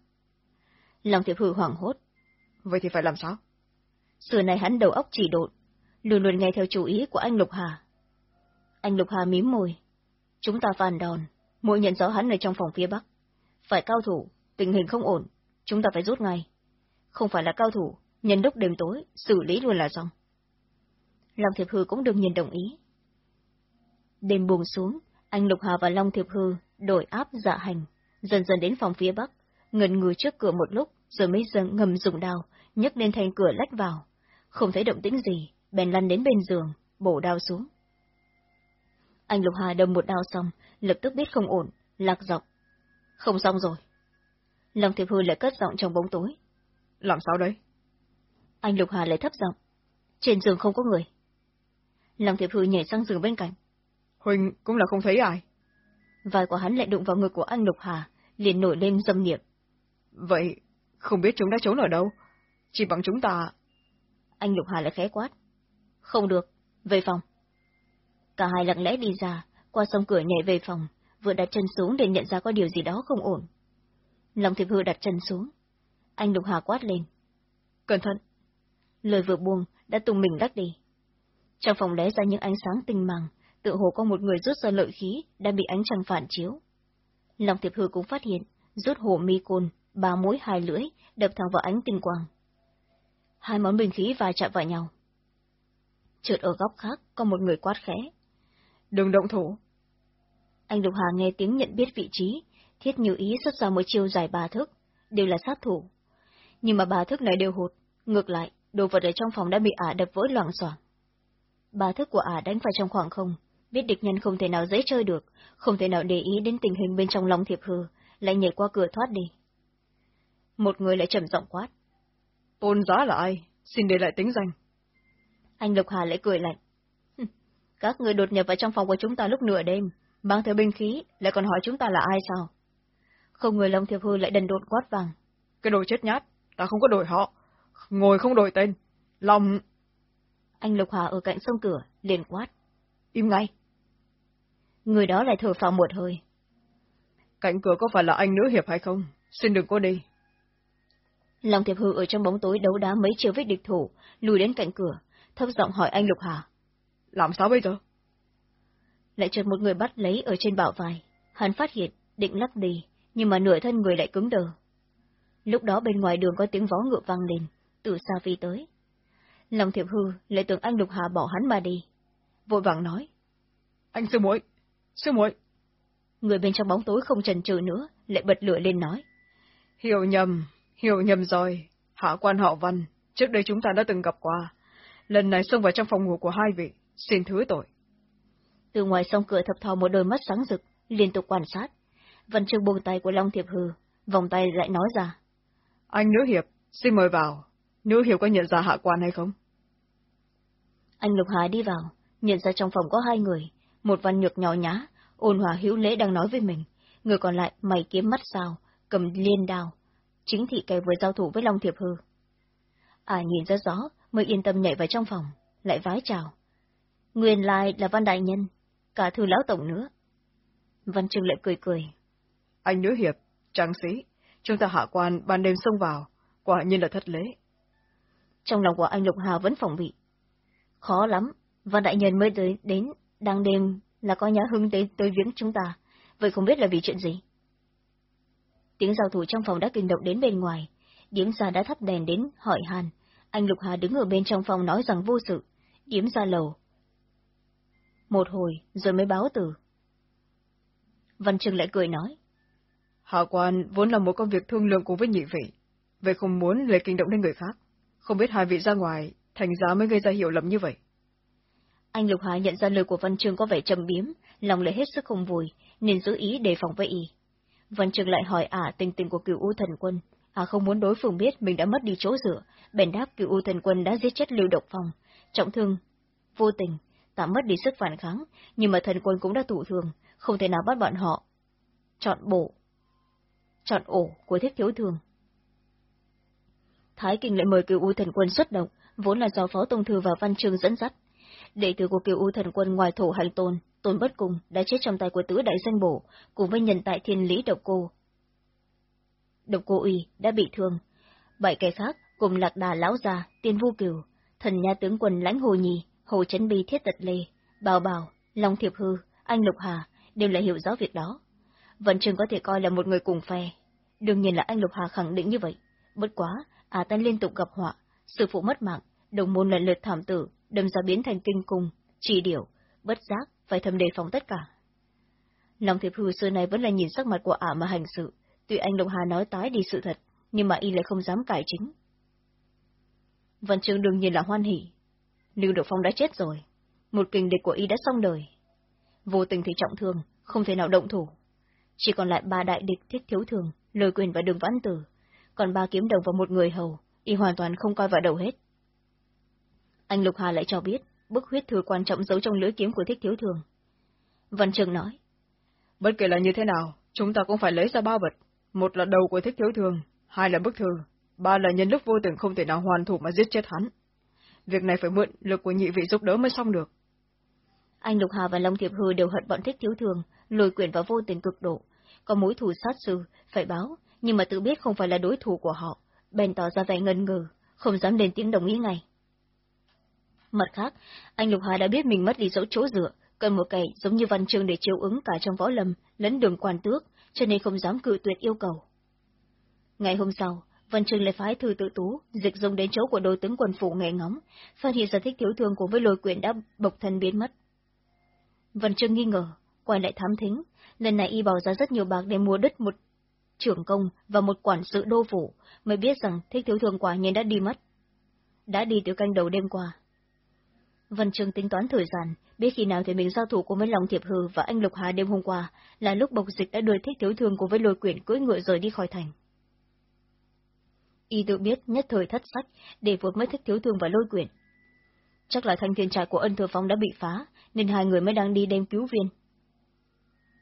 Long Thiệp Hư hoảng hốt. Vậy thì phải làm sao? Xưa này hắn đầu óc chỉ độn, luôn luôn nghe theo chủ ý của anh Lục Hà. Anh Lục Hà mím môi. Chúng ta phản đòn, mỗi nhận rõ hắn ở trong phòng phía Bắc. Phải cao thủ, tình hình không ổn, chúng ta phải rút ngay. Không phải là cao thủ, nhân lúc đêm tối, xử lý luôn là xong. Long Thiệp Hư cũng đương nhiên đồng ý. Đêm buông xuống, anh Lục Hà và Long Thiệp Hư đổi áp dạ hành, dần dần đến phòng phía Bắc, ngần người trước cửa một lúc, rồi mới dần ngầm dùng đao, nhấc lên thành cửa lách vào. Không thấy động tĩnh gì, bèn lăn đến bên giường, bổ đao xuống. Anh Lục Hà đâm một đao xong, lập tức biết không ổn, lạc giọng. Không xong rồi. Long Thiệp Hư lại cất giọng trong bóng tối. Làm sao đấy? Anh Lục Hà lại thấp giọng. Trên giường không có người. Long Thiệp Hư nhảy sang giường bên cạnh. Huynh cũng là không thấy ai. Vai của hắn lại đụng vào ngực của anh Lục Hà, liền nổi lên dâm niệm. Vậy, không biết chúng đã trốn ở đâu? Chỉ bằng chúng ta... Anh Lục Hà lại khẽ quát. Không được, về phòng. Cả hai lặng lẽ đi ra, qua sông cửa nhảy về phòng, vừa đặt chân xuống để nhận ra có điều gì đó không ổn. Long Thiệp Hư đặt chân xuống. Anh Lục Hà quát lên. Cẩn thận! Lời vừa buông, đã tung mình lắc đi. Trong phòng lóe ra những ánh sáng tinh màng, tự hồ có một người rút ra lợi khí, đang bị ánh trăng phản chiếu. Long Thiệp Hư cũng phát hiện, rút hồ mi côn, ba mối hai lưỡi, đập thẳng vào ánh tinh quang. Hai món bình khí va chạm vào nhau. Chợt ở góc khác, có một người quát khẽ. Đừng động thủ. Anh Lục Hà nghe tiếng nhận biết vị trí, thiết như ý xuất ra một chiêu dài ba thước, đều là sát thủ. Nhưng mà ba thước này đều hụt, ngược lại, đồ vật ở trong phòng đã bị ả đập vỡ loạn soảng. Ba thước của ả đánh vào trong khoảng không, biết địch nhân không thể nào dễ chơi được, không thể nào để ý đến tình hình bên trong lòng thiệp hư, lại nhảy qua cửa thoát đi. Một người lại trầm giọng quát. Tôn giá là ai? Xin để lại tính danh. Anh Lục Hà lại cười lạnh. Các người đột nhập vào trong phòng của chúng ta lúc nửa đêm, mang theo binh khí, lại còn hỏi chúng ta là ai sao? Không người Long Thiệp Hư lại đần đột quát vàng. Cái đồ chết nhát, ta không có đổi họ. Ngồi không đổi tên. Lòng... Anh Lục Hà ở cạnh sông cửa, liền quát. Im ngay. Người đó lại thở phào một hơi. Cạnh cửa có phải là anh nữ hiệp hay không? Xin đừng có đi. Long Thiệp Hư ở trong bóng tối đấu đá mấy chiêu với địch thủ, lùi đến cạnh cửa, thấp giọng hỏi anh Lục Hà. Làm sao bây giờ? Lại chợt một người bắt lấy ở trên bảo vai. Hắn phát hiện, định lắc đi, nhưng mà nửa thân người lại cứng đờ. Lúc đó bên ngoài đường có tiếng vó ngựa vang lên, từ xa phi tới. Long Thiệp Hư lại tưởng anh Lục Hà bỏ hắn mà đi. Vội vàng nói. Anh sư muội, sư muội. Người bên trong bóng tối không chần chừ nữa, lại bật lửa lên nói. Hiểu nhầm, hiểu nhầm rồi. Hạ quan họ văn, trước đây chúng ta đã từng gặp qua. Lần này xông vào trong phòng ngủ của hai vị, xin thứ tội. Từ ngoài sông cửa thập thò một đôi mắt sáng rực, liên tục quan sát. Văn chương buông tay của Long Thiệp Hư, vòng tay lại nói ra. Anh Nữ Hiệp, xin mời vào. Nữ Hiệp có nhận ra hạ quan hay không? Anh Lục Hà đi vào, nhận ra trong phòng có hai người, một văn nhược nhỏ nhá, ôn hòa hữu lễ đang nói với mình, người còn lại mày kiếm mắt sao, cầm liên đao, chính thị kẻ vừa giao thủ với Long Thiệp Hư. À nhìn ra rõ, mới yên tâm nhảy vào trong phòng, lại vái chào. Nguyên lai là Văn Đại Nhân, cả thư lão tổng nữa. Văn Trừng lại cười cười. Anh nữ hiệp, tráng sĩ, chúng ta hạ quan ban đêm xông vào, quả nhiên là thất lễ. Trong lòng của anh Lục Hà vẫn phòng bị. Khó lắm, Văn Đại Nhân mới tới đến, đang đêm, là có nhã hưng tới, tới viếng chúng ta, vậy không biết là vì chuyện gì? Tiếng giao thủ trong phòng đã kinh động đến bên ngoài, điếm gia đã thắp đèn đến hỏi hàn. Anh Lục Hà đứng ở bên trong phòng nói rằng vô sự, điếm ra lầu. Một hồi, rồi mới báo từ. Văn Trừng lại cười nói. Hạ quan vốn là một công việc thương lượng cùng với nhị vị, vậy không muốn lại kinh động đến người khác. Không biết hai vị ra ngoài, thành giá mới gây ra hiểu lầm như vậy. Anh Lục Hà nhận ra lời của Văn Trương có vẻ trầm biếm, lòng lại hết sức không vui, nên giữ ý đề phòng với y. Văn Trương lại hỏi ả tình tình của cựu U thần quân. Ả không muốn đối phương biết mình đã mất đi chỗ dựa, bèn đáp cựu U thần quân đã giết chết Lưu Độc Phong, trọng thương, vô tình, tạm mất đi sức phản kháng, nhưng mà thần quân cũng đã tụ thường, không thể nào bắt bọn họ. Chọn bổ, chọn ổ của thiết thiếu thường. Thái Kinh lại mời cựu U thần quân xuất động, vốn là do Phó Tông Thư và Văn Trương dẫn dắt. Đệ tử của kiều U thần quân ngoài thổ hành tôn, tôn bất cùng đã chết trong tay của tứ đại danh bổ, cùng với nhân tại thiên lý độc cô. Độc cô uy đã bị thương. Bảy kẻ khác cùng lạc đà lão già, tiên vu kiều thần nha tướng quân lãnh hồ nhì, hồ chấn bi thiết tật lê, bào bào, long thiệp hư, anh lục hà, đều là hiểu rõ việc đó. văn trường có thể coi là một người cùng phe. Đương nhiên là anh lục hà khẳng định như vậy. Bất quá, à ta liên tục gặp họa, sư phụ mất mạng, đồng môn lần lượt thảm tử, đâm ra biến thành kinh cung, chỉ điểu, bất giác, phải thầm đề phòng tất cả. Long thiệp hư xưa này vẫn là nhìn sắc mặt của ả mà hành sự, tuy anh đồng Hà nói tái đi sự thật, nhưng mà y lại không dám cải chính. Văn Trương đương nhiên là hoan hỉ. Lưu Độ Phong đã chết rồi, một kình địch của y đã xong đời. Vô tình thì trọng thương, không thể nào động thủ. Chỉ còn lại ba đại địch thiết thiếu thường, lôi quyền và đường vãn tử, còn ba kiếm đồng và một người hầu, y hoàn toàn không coi vào đầu hết. Anh Lục Hà lại cho biết, bức huyết thư quan trọng giấu trong lưỡi kiếm của thích thiếu thường. Văn Trường nói. Bất kể là như thế nào, chúng ta cũng phải lấy ra ba vật. Một là đầu của thích thiếu thường, hai là bức thư, ba là nhân lúc vô tình không thể nào hoàn thủ mà giết chết hắn. Việc này phải mượn lực của nhị vị giúp đỡ mới xong được. Anh Lục Hà và Long Thiệp Hư đều hận bọn thích thiếu thường, lùi quyển và vô tình cực độ. Có mối thù sát sư, phải báo, nhưng mà tự biết không phải là đối thủ của họ, bèn tỏ ra vẻ ngần ngừ, không dám lên tiếng đồng ý ngay. Mặt khác, anh Lục Hà đã biết mình mất đi dấu chỗ dựa, cần một kẻ giống như văn chương để chiếu ứng cả trong võ lâm, lẫn đường quan tước, cho nên không dám cự tuyệt yêu cầu. Ngày hôm sau, Văn chương lại phái thư tự tú, dịch dùng đến chỗ của đôi tướng quân phủ nghe ngóng, phát hiện ra thích thiếu thương cùng với lôi quyền đã bộc thân biến mất. Văn chương nghi ngờ, quay lại thám thính, lần này y bỏ ra rất nhiều bạc để mua đất một trưởng công và một quản sự đô phủ, mới biết rằng thích thiếu thường quả nhiên đã đi mất. Đã đi từ canh đầu đêm qua. Văn Trương tính toán thời gian, biết khi nào thì mình giao thủ cùng với Long Thiệp Hư và anh Lục Hà đêm hôm qua, là lúc bộc dịch đã đuổi thích thiếu thường cùng với lôi quyển cưỡi ngựa rời đi khỏi thành. Y tự biết nhất thời thất sách để vượt mới thích thiếu thương và lôi quyển. Chắc là thanh thiên trại của ân thừa phong đã bị phá, nên hai người mới đang đi đem cứu viên.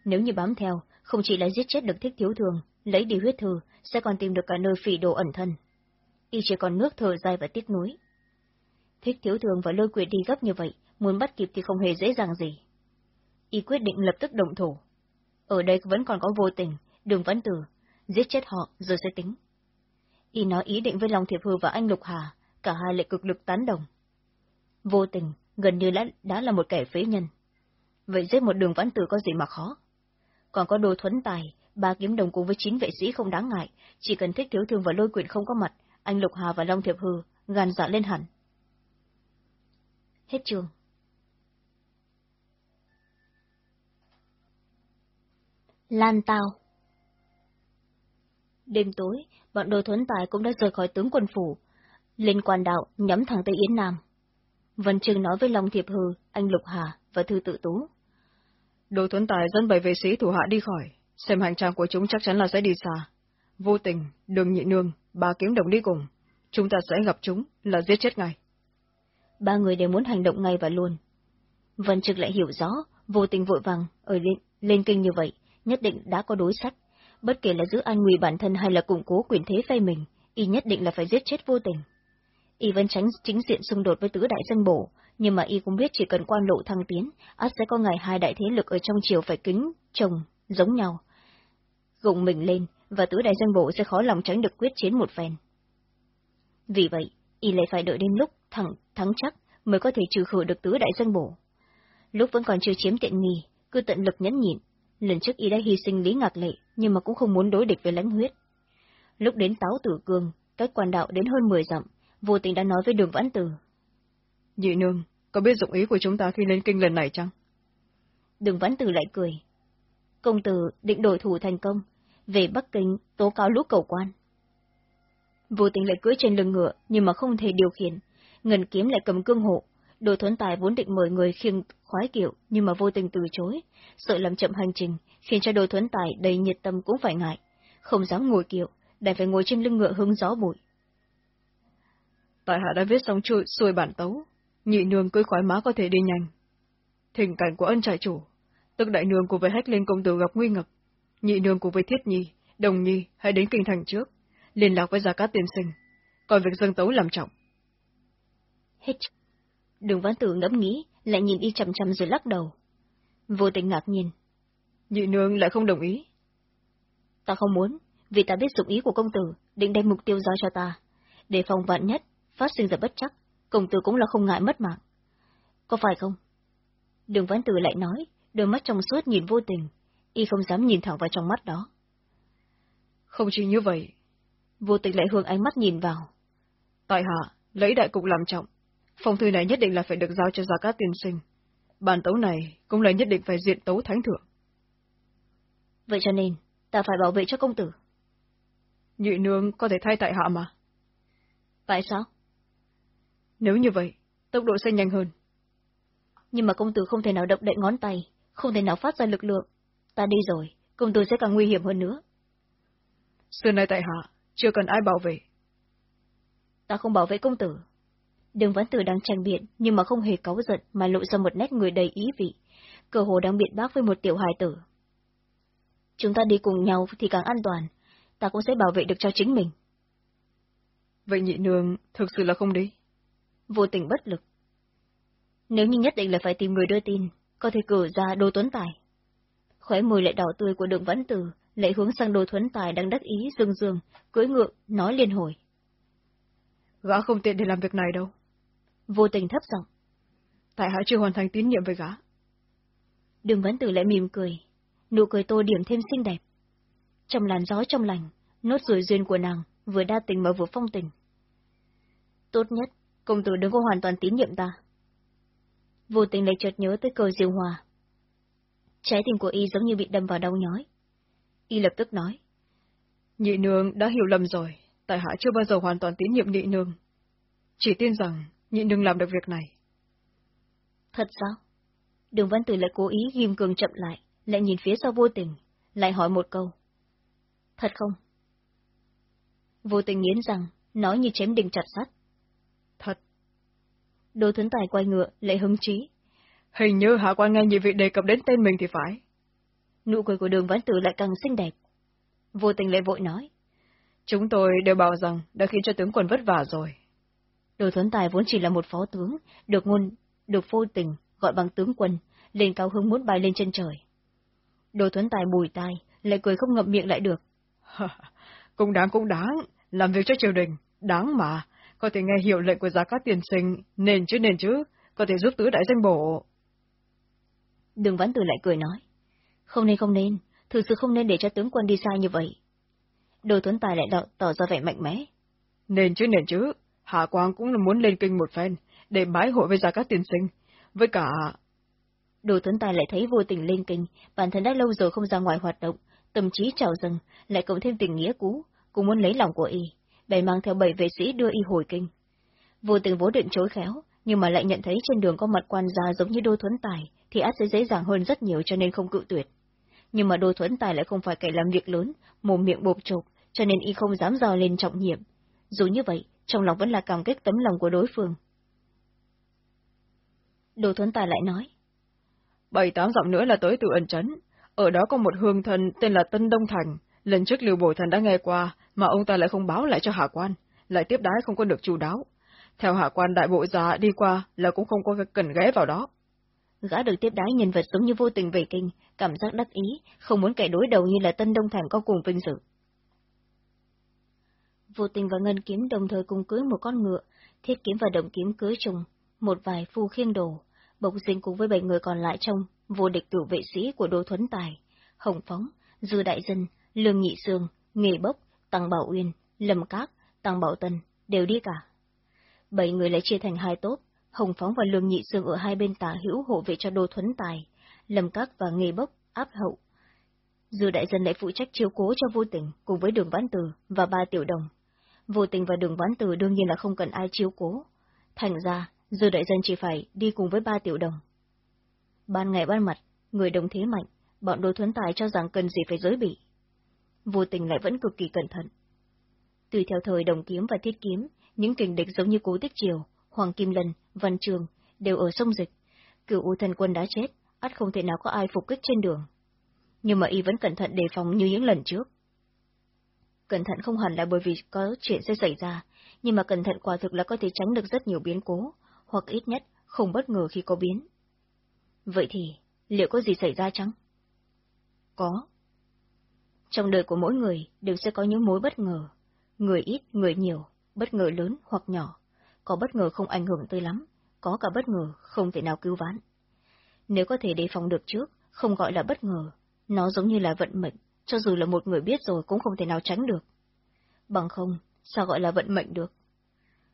Nếu như bám theo, không chỉ là giết chết được thích thiếu thường, lấy đi huyết thư, sẽ còn tìm được cả nơi phỉ đồ ẩn thân. Y chỉ còn nước thở dài và tiếc nuối. Thích thiếu thường và lôi quyệt đi gấp như vậy, muốn bắt kịp thì không hề dễ dàng gì. Y quyết định lập tức động thủ. Ở đây vẫn còn có vô tình, đường vẫn tử, giết chết họ rồi sẽ tính. Y nói ý định với Long Thiệp Hư và anh Lục Hà, cả hai lại cực lực tán đồng. Vô tình, gần như đã, đã là một kẻ phế nhân. Vậy giết một đường vãn tử có gì mà khó? Còn có đồ thuấn tài, ba kiếm đồng cùng với chín vệ sĩ không đáng ngại, chỉ cần thích thiếu thương và lôi quyền không có mặt, anh Lục Hà và Long Thiệp Hư gan dạ lên hẳn. Hết trường. Lan Tao Đêm tối, bọn đồ thuấn tài cũng đã rời khỏi tướng quân phủ, lên quan đạo nhắm thẳng tới Yến Nam. Vân Trừng nói với Long Thiệp Hư, anh Lục Hà và Thư Tự Tú. Đồ thuấn tài dẫn bảy vệ sĩ thủ hạ đi khỏi, xem hành trang của chúng chắc chắn là sẽ đi xa. Vô tình, đường nhị nương, ba kiếm đồng đi cùng. Chúng ta sẽ gặp chúng, là giết chết ngay. Ba người đều muốn hành động ngay và luôn. Vân Trực lại hiểu rõ, vô tình vội vàng, ở lên, lên kinh như vậy, nhất định đã có đối sách. Bất kể là giữ an nguy bản thân hay là củng cố quyền thế phe mình, y nhất định là phải giết chết vô tình. Y vẫn tránh chính diện xung đột với tứ đại danh bổ, nhưng mà y cũng biết chỉ cần quan lộ thăng tiến, ắt sẽ có ngày hai đại thế lực ở trong triều phải kính, chồng, giống nhau. Gụng mình lên, và tứ đại danh bổ sẽ khó lòng tránh được quyết chiến một phen. Vì vậy, y lại phải đợi đến lúc thẳng thắng chắc mới có thể trừ khử được tứ đại danh bổ. Lúc vẫn còn chưa chiếm tiện nghi, cứ tận lực nhẫn nhịn. Lần trước y đã hy sinh Lý Ngạc Lệ, nhưng mà cũng không muốn đối địch với lãnh huyết. Lúc đến Táo Tử Cương, cách quan đạo đến hơn 10 dặm, vô tình đã nói với đường Vãn Tử. Nhị nương, có biết dụng ý của chúng ta khi lên kinh lần này chăng? Đường Vãn Tử lại cười. Công tử định đổi thủ thành công, về Bắc Kinh tố cáo lũ cầu quan. Vô tình lại cưỡi trên lưng ngựa, nhưng mà không thể điều khiển. Ngân kiếm lại cầm cương hộ. Đồ thuấn tài vốn định mời người khiêng khoái kiệu, nhưng mà vô tình từ chối. Sợ làm chậm hành trình, khiến cho đồ thuấn tài đầy nhiệt tâm cũng phải ngại. Không dám ngồi kiệu, đành phải ngồi trên lưng ngựa hứng gió bụi. Tại hạ đã viết xong chuỗi xuôi bản tấu, nhị nương cưới khoái má có thể đi nhanh. Thỉnh cảnh của ân trại chủ, tức đại nương cùng với hách lên công tử gặp nguy ngập, nhị nương cùng với thiết nhi, đồng nhi hãy đến kinh thành trước, liên lạc với gia cát tiên sinh, còn việc dâng tấu làm trọng. Hết. Đường văn tử ngẫm nghĩ, lại nhìn y chầm chầm rồi lắc đầu. Vô tình ngạc nhiên. Nhị nương lại không đồng ý. Ta không muốn, vì ta biết dụng ý của công tử, định đem mục tiêu giao cho ta. Để phòng vạn nhất, phát sinh ra bất chắc, công tử cũng là không ngại mất mạng. Có phải không? Đường văn tử lại nói, đôi mắt trong suốt nhìn vô tình, y không dám nhìn thẳng vào trong mắt đó. Không chỉ như vậy. Vô tình lại hướng ánh mắt nhìn vào. Tại hạ, lấy đại cục làm trọng. Phong thư này nhất định là phải được giao cho Gia Cát tiên sinh. Bản tấu này cũng là nhất định phải diện tấu thánh thượng. Vậy cho nên, ta phải bảo vệ cho công tử. Nhị nương có thể thay tại hạ mà. Tại sao? Nếu như vậy, tốc độ sẽ nhanh hơn. Nhưng mà công tử không thể nào động đậy ngón tay, không thể nào phát ra lực lượng. Ta đi rồi, công tử sẽ càng nguy hiểm hơn nữa. Xưa nay tại hạ, chưa cần ai bảo vệ. Ta không bảo vệ công tử. Đường Văn Tử đang tranh biện, nhưng mà không hề cáu giận mà lộ ra một nét người đầy ý vị. Cơ hồ đang biện bác với một tiểu hài tử. Chúng ta đi cùng nhau thì càng an toàn, ta cũng sẽ bảo vệ được cho chính mình. Vậy nhị nương thực sự là không đi. Vô tình bất lực. Nếu như nhất định là phải tìm người đưa tin, có thể cử ra Đô Tuấn Tài. Khóe môi lại đỏ tươi của đường Văn Tử lại hướng sang Đô Tuấn Tài đang đắc ý dương dương, cưỡi ngựa, nói liên hồi. Gã không tiện để làm việc này đâu. Vô tình thấp giọng. Tại hạ chưa hoàn thành tín nhiệm với gã. Đường Văn Tử lại mỉm cười, nụ cười tô điểm thêm xinh đẹp. Trong làn gió trong lành, nốt ruồi duyên của nàng, vừa đa tình mà vừa phong tình. Tốt nhất, công tử đừng có hoàn toàn tín nhiệm ta. Vô tình lại chợt nhớ tới câu diêu hòa. Trái tim của y giống như bị đâm vào đau nhói. Y lập tức nói. Nhị nương đã hiểu lầm rồi, tại hạ chưa bao giờ hoàn toàn tín nhiệm nhị nương. Chỉ tin rằng nhị nương làm được việc này. Thật sao? Đường Văn Tử lại cố ý ghim cường chậm lại, lại nhìn phía sau vô tình, lại hỏi một câu. Thật không? Vô tình nghiến rằng, nói như chém đinh chặt sắt. Đô Thuấn Tài quay ngựa, lại hứng chí. Hình như hạ quan nghe nhị vị đề cập đến tên mình thì phải. Nụ cười của đường Văn Tử lại càng xinh đẹp. Vô tình lại vội nói. Chúng tôi đều bảo rằng đã khiến cho tướng quân vất vả rồi. Đồ Thuấn Tài vốn chỉ là một phó tướng, được ngôn, được vô tình, gọi bằng tướng quân, lên cao hứng muốn bay lên chân trời. Đồ Thuấn Tài bùi tai, lại cười không ngậm miệng lại được. cũng đáng cũng đáng, làm việc cho triều đình, đáng mà, có thể nghe hiệu lệnh của giá các tiền sinh, nên chứ nên chứ, có thể giúp tứ đại danh bổ. Đường Văn Tử lại cười nói. Không nên không nên, thực sự không nên để cho tướng quân đi xa như vậy. Đồ Tuấn Tài lại đọ, tỏ ra vẻ mạnh mẽ. Nên chứ nên chứ, Hạ Quang cũng là muốn lên kinh một phen, để bái hội với gia các tiền sinh. Với cả... Đồ Tuấn Tài lại thấy vô tình lên kinh, bản thân đã lâu rồi không ra ngoài hoạt động, tâm trí trào dâng, lại cộng thêm tình nghĩa cũ, cũng muốn lấy lòng của y, bèn mang theo bảy vệ sĩ đưa y hồi kinh. Vô tình vốn định chối khéo, nhưng mà lại nhận thấy trên đường có mặt quan gia giống như Đô Thuấn Tài, thì át sẽ dễ dàng hơn rất nhiều cho nên không cự tuyệt. Nhưng mà Đô Thuấn Tài lại không phải kẻ làm việc lớn, mồm miệng bộp chộp, cho nên y không dám dò lên trọng nhiệm. Dù như vậy, trong lòng vẫn là cảm kích tấm lòng của đối phương. Đô Thuấn Tài lại nói. Bảy tám dặm nữa là tới từ ẩn chấn. Ở đó có một hương thần tên là Tân Đông Thành. Lần trước liều bổ thần đã nghe qua, mà ông ta lại không báo lại cho hạ quan, lại tiếp đái không có được chu đáo. Theo hạ quan đại bộ già đi qua là cũng không có cần ghé vào đó. Gã được tiếp đái nhân vật giống như vô tình về kinh, cảm giác đắc ý, không muốn kẻ đối đầu như là Tân Đông Thành có cùng vinh dự. Vô tình và Ngân Kiếm đồng thời cùng cưới một con ngựa, thiết kiếm và động kiếm cưới trùng, một vài phu khiêng đồ, bỗng sinh cùng với bảy người còn lại trong vô địch cửu vệ sĩ của Đô Thuấn Tài, Hồng Phóng, Dư Đại Dân, Lương Nhị Sương, Nghề Bốc, Tăng Bảo Uyên, Lâm các, Tăng Bảo Tân, đều đi cả. Bảy người lại chia thành hai tốp, Hồng Phóng và Lương Nhị Sương ở hai bên tả hữu hộ vệ cho Đô Thuấn Tài, Lâm các và Nghề Bốc áp hậu. Dư Đại Dân lại phụ trách chiếu cố cho vô tình cùng với đường Vãn Từ và ba tiểu đồng. Vô tình và đường Vãn Từ đương nhiên là không cần ai chiếu cố. Thành ra, Dư Đại Dân chỉ phải đi cùng với ba tiểu đồng. Ban ngày ban mặt, người đồng thế mạnh, bọn Đô Thuấn Tài cho rằng cần gì phải giới bị. Vô tình lại vẫn cực kỳ cẩn thận. Tùy theo thời đồng kiếm và thiết kiếm, những kình địch giống như Cố Tích Triều, Hoàng Kim Lân, Văn Trường đều ở sông Dịch. Cửu U Thần Quân đã chết, ắt không thể nào có ai phục kích trên đường. Nhưng mà y vẫn cẩn thận đề phòng như những lần trước. Cẩn thận không hẳn là bởi vì có chuyện sẽ xảy ra, nhưng mà cẩn thận quả thực là có thể tránh được rất nhiều biến cố, hoặc ít nhất không bất ngờ khi có biến. Vậy thì, liệu có gì xảy ra chăng? Có. Trong đời của mỗi người đều sẽ có những mối bất ngờ, người ít, người nhiều, bất ngờ lớn hoặc nhỏ, có bất ngờ không ảnh hưởng tới lắm, có cả bất ngờ không thể nào cứu vãn. Nếu có thể đề phòng được trước, không gọi là bất ngờ, nó giống như là vận mệnh, cho dù là một người biết rồi cũng không thể nào tránh được. Bằng không, sao gọi là vận mệnh được?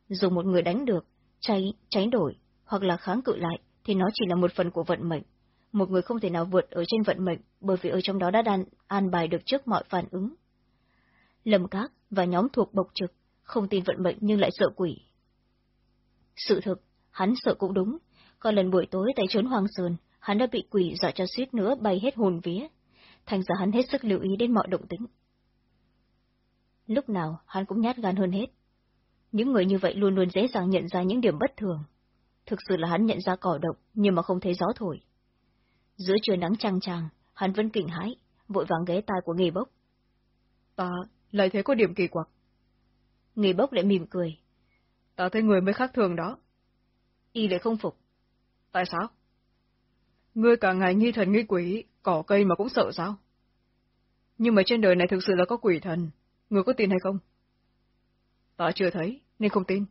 Dù một người đánh được, cháy, tránh đổi, hoặc là kháng cự lại, thì nó chỉ là một phần của vận mệnh. Một người không thể nào vượt ở trên vận mệnh, bởi vì ở trong đó đã đàn an bài được trước mọi phản ứng. Lâm Các và nhóm thuộc bộc trực, không tin vận mệnh nhưng lại sợ quỷ. Sự thực, hắn sợ cũng đúng, còn lần buổi tối tại trốn Hoàng Sơn, hắn đã bị quỷ dọa cho suýt nữa bay hết hồn vía. Thành ra hắn hết sức lưu ý đến mọi động tĩnh. Lúc nào, hắn cũng nhát gan hơn hết. Những người như vậy luôn luôn dễ dàng nhận ra những điểm bất thường. Thực sự là hắn nhận ra cỏ động, nhưng mà không thấy gió thổi. Giữa trưa nắng trăng tràng, hắn vẫn kinh hãi, vội vàng ghé tai của nghề bốc. Ta lại thấy có điểm kỳ quặc. Nghề bốc lại mỉm cười. Ta thấy người mới khác thường đó. Y lại không phục. Tại sao? Ngươi cả ngày nghi thần nghi quỷ, cỏ cây mà cũng sợ sao? Nhưng mà trên đời này thực sự là có quỷ thần, ngươi có tin hay không? Ta chưa thấy, nên không tin.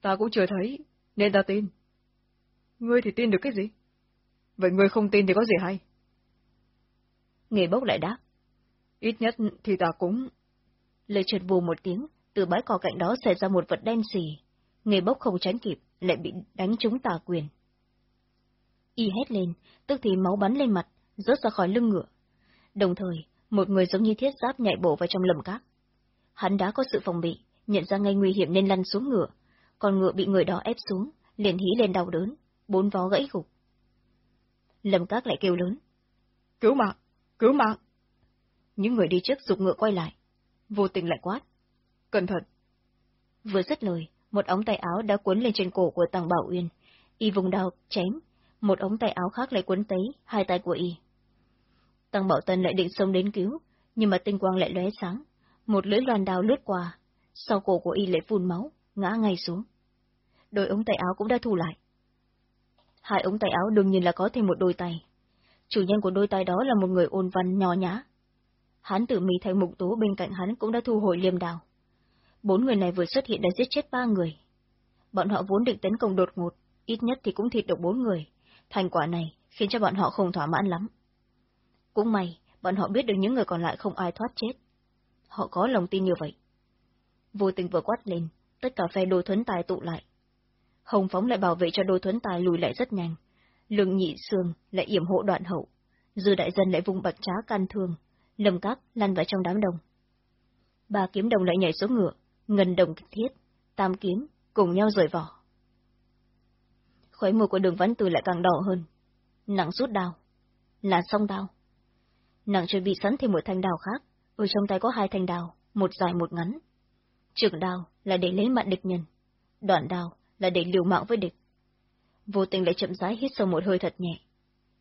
Ta cũng chưa thấy, nên ta tin. Ngươi thì tin được cái gì? Vậy ngươi không tin thì có gì hay? Nghề bốc lại đáp. Ít nhất thì ta cũng... Lời trượt vù một tiếng, từ bãi cỏ cạnh đó xảy ra một vật đen xì. Nghề bốc không tránh kịp, lại bị đánh trúng tà quyền. Y hét lên, tức thì máu bắn lên mặt, rớt ra khỏi lưng ngựa. Đồng thời, một người giống như thiết giáp nhảy bổ vào trong lầm cát. Hắn đã có sự phòng bị, nhận ra ngay nguy hiểm nên lăn xuống ngựa, còn ngựa bị người đó ép xuống, liền hí lên đau đớn, bốn vó gãy gục. Lâm Các lại kêu lớn. Cứu mạng! Cứu mạng! Những người đi trước dục ngựa quay lại. Vô tình lại quát. Cẩn thận! Vừa dứt lời, một ống tay áo đã cuốn lên trên cổ của Tăng Bảo Uyên. Y vùng đao, chém. Một ống tay áo khác lại cuốn tới hai tay của Y. Tăng Bảo Tân lại định xông đến cứu, nhưng mà tinh quang lại lóe sáng. Một lưỡi loàn đao lướt qua, sau cổ của Y lại phun máu, ngã ngay xuống. Đôi ống tay áo cũng đã thu lại. Hai ống tay áo đương nhiên là có thêm một đôi tay. Chủ nhân của đôi tay đó là một người ôn văn nhỏ nhã. Hắn tự mì thành mục tố bên cạnh hắn cũng đã thu hồi liêm đào. Bốn người này vừa xuất hiện đã giết chết ba người. Bọn họ vốn định tấn công đột ngột, ít nhất thì cũng thịt được bốn người. Thành quả này khiến cho bọn họ không thỏa mãn lắm. Cũng may, bọn họ biết được những người còn lại không ai thoát chết. Họ có lòng tin như vậy. Vô tình vừa quát lên, tất cả phe đồ thuấn tài tụ lại. Hồng Phóng lại bảo vệ cho đôi thuấn tài lùi lại rất nhanh. Lương nhị sương lại yểm hộ đoạn hậu. Dư đại dân lại vùng bạch trá can thương. Lầm cát lăn vào trong đám đông. Ba kiếm đồng lại nhảy xuống ngựa, ngân đồng thiết, tam kiếm, cùng nhau rời vỏ. Khói mùa của đường văn từ lại càng đỏ hơn. Nặng rút đao. Là song đao. Nàng chuẩn bị sẵn thêm một thanh đào khác, ở trong tay có hai thanh đào, một dài một ngắn. Trường đào là để lấy mạng địch nhân, đoạn đào là để liều mạng với địch. Vô tình lại chậm rãi hít sâu một hơi thật nhẹ.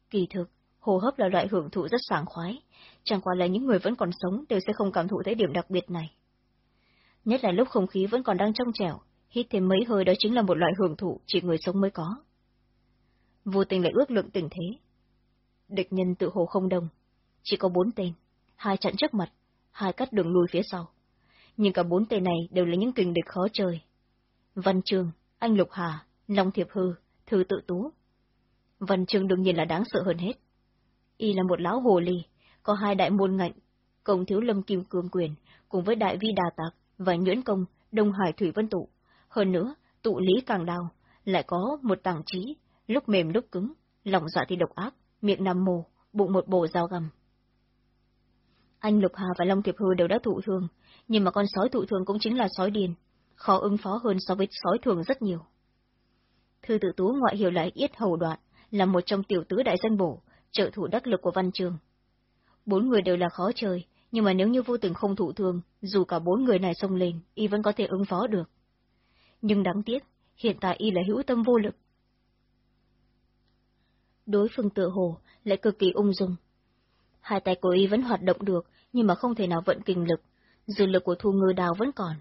Kỳ thực, hô hấp là loại hưởng thụ rất sảng khoái, chẳng qua là những người vẫn còn sống đều sẽ không cảm thụ thấy điểm đặc biệt này. Nhất là lúc không khí vẫn còn đang trong trẻo, hít thêm mấy hơi đó chính là một loại hưởng thụ chỉ người sống mới có. Vô tình lại ước lượng tình thế. Địch nhân tự hồ không đông, chỉ có bốn tên, hai chặn trước mặt, hai cắt đường lùi phía sau. Nhưng cả bốn tên này đều là những kình địch khó chơi. Văn Trường, anh Lục Hà, Long Thiệp Hư, thư tự tú. Văn Trương đương nhiên là đáng sợ hơn hết. Y là một lão hồ ly, có hai đại môn ngạnh, công thiếu lâm kim cương quyền, cùng với đại vi đà tạc và nhuyễn công Đông Hải Thủy Vân Tụ. Hơn nữa, tụ lý càng đào, lại có một tảng trí, lúc mềm lúc cứng, lòng dạ thì độc ác, miệng nằm mồ, bụng một bồ dao gầm. Anh Lục Hà và Long Thiệp Hư đều đã thụ thương, nhưng mà con sói thụ thương cũng chính là sói điên, khó ứng phó hơn so với sói thường rất nhiều. Thư tự tú ngoại hiệu lại Yết Hầu Đoạn, là một trong tiểu tứ đại danh bổ, trợ thủ đắc lực của văn trường. Bốn người đều là khó chơi, nhưng mà nếu như vô tình không thụ thương, dù cả bốn người này xông lên, y vẫn có thể ứng phó được. Nhưng đáng tiếc, hiện tại y là hữu tâm vô lực. Đối phương tự hồ lại cực kỳ ung dung. Hai tay của y vẫn hoạt động được, nhưng mà không thể nào vận kinh lực, dư lực của thu ngư đào vẫn còn.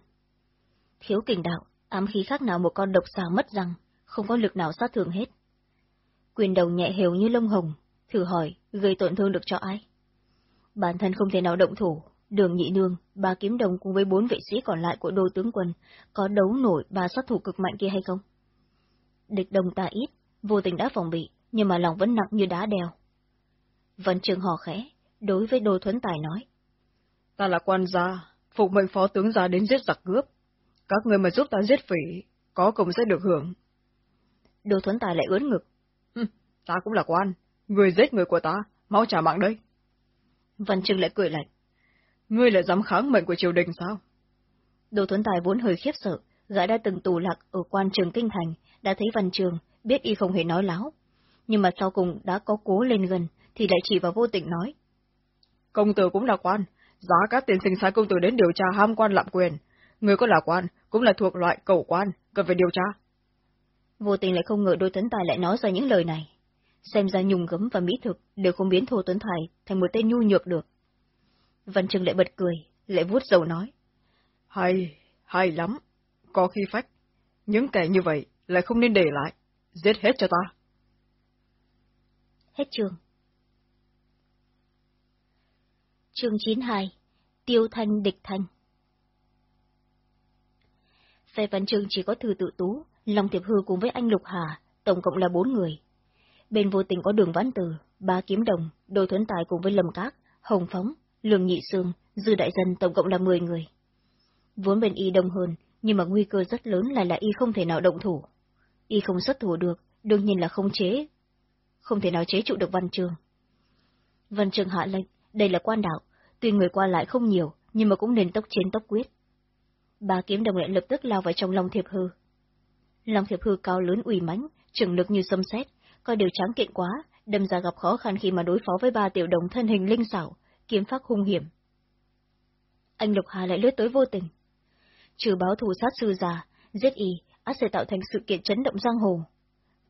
Thiếu kình đạo, ám khí khác nào một con độc xà mất răng, không có lực nào sát thương hết. Quyền đầu nhẹ hều như lông hồng, thử hỏi, gây tổn thương được cho ai? Bản thân không thể nào động thủ, đường nhị nương, ba kiếm đồng cùng với bốn vệ sĩ còn lại của đô tướng quân, có đấu nổi ba sát thủ cực mạnh kia hay không? Địch đồng ta ít, vô tình đã phòng bị, nhưng mà lòng vẫn nặng như đá đèo. Văn Trường hò khẽ, đối với Đô Thuấn Tài nói. Ta là quan gia, phục mệnh phó tướng gia đến giết giặc cướp. Các người mà giúp ta giết phỉ, có cùng sẽ được hưởng. Đô Thuấn Tài lại ướn ngực. ta cũng là quan, người giết người của ta, mau trả mạng đây. Văn Trừng lại cười lạnh. Ngươi lại dám kháng mệnh của triều đình sao? Đô Thuấn Tài vốn hơi khiếp sợ, gã đã từng tù lạc ở quan trường kinh thành, đã thấy Văn Trường, biết y không hề nói láo. Nhưng mà sau cùng đã có cố lên gần, thì lại chỉ vào vô tình nói. Công tử cũng là quan, giá các tiền sinh sai công tử đến điều tra ham quan lạm quyền. Người có là quan, cũng là thuộc loại cầu quan, cần phải điều tra. Vô tình lại không ngờ đôi tấn tài lại nói ra những lời này. Xem ra nhung gấm và mỹ thực đều không biến thô tuấn thải thành một tên nhu nhược được. Văn Trừng lại bật cười, lại vuốt dầu nói. Hay, hay lắm. Có khi phách. Những kẻ như vậy lại không nên để lại. Giết hết cho ta. Hết chương. Chương 92 Tiêu thanh địch thanh Phe văn chương chỉ có thư tự tú, Long thiệp Hư cùng với anh Lục Hà, tổng cộng là bốn người. Bên vô tình có đường vãn từ, ba kiếm đồng, đôi thuấn tài cùng với lầm cát, hồng phóng, lường nhị sương, dư đại dân tổng cộng là mười người. Vốn bên y đông hơn, nhưng mà nguy cơ rất lớn là là y không thể nào động thủ. Y không xuất thủ được, đương nhiên là không chế. Không thể nào chế trụ được văn trường. Văn trường hạ lệnh, đây là quan đạo, tuy người qua lại không nhiều, nhưng mà cũng nên tốc chiến tốc quyết. Ba kiếm đồng lại lập tức lao vào trong Long Thiệp Hư. Long Thiệp Hư cao lớn ủy mãnh, trưởng lực như sâm sét, coi điều tráng kiện quá, đâm ra gặp khó khăn khi mà đối phó với ba tiểu đồng thân hình linh xảo, kiếm pháp hung hiểm. Anh Lục Hà lại lướt tới vô tình. Trừ báo thù sát sư già, giết y, ắt sẽ tạo thành sự kiện chấn động giang hồ.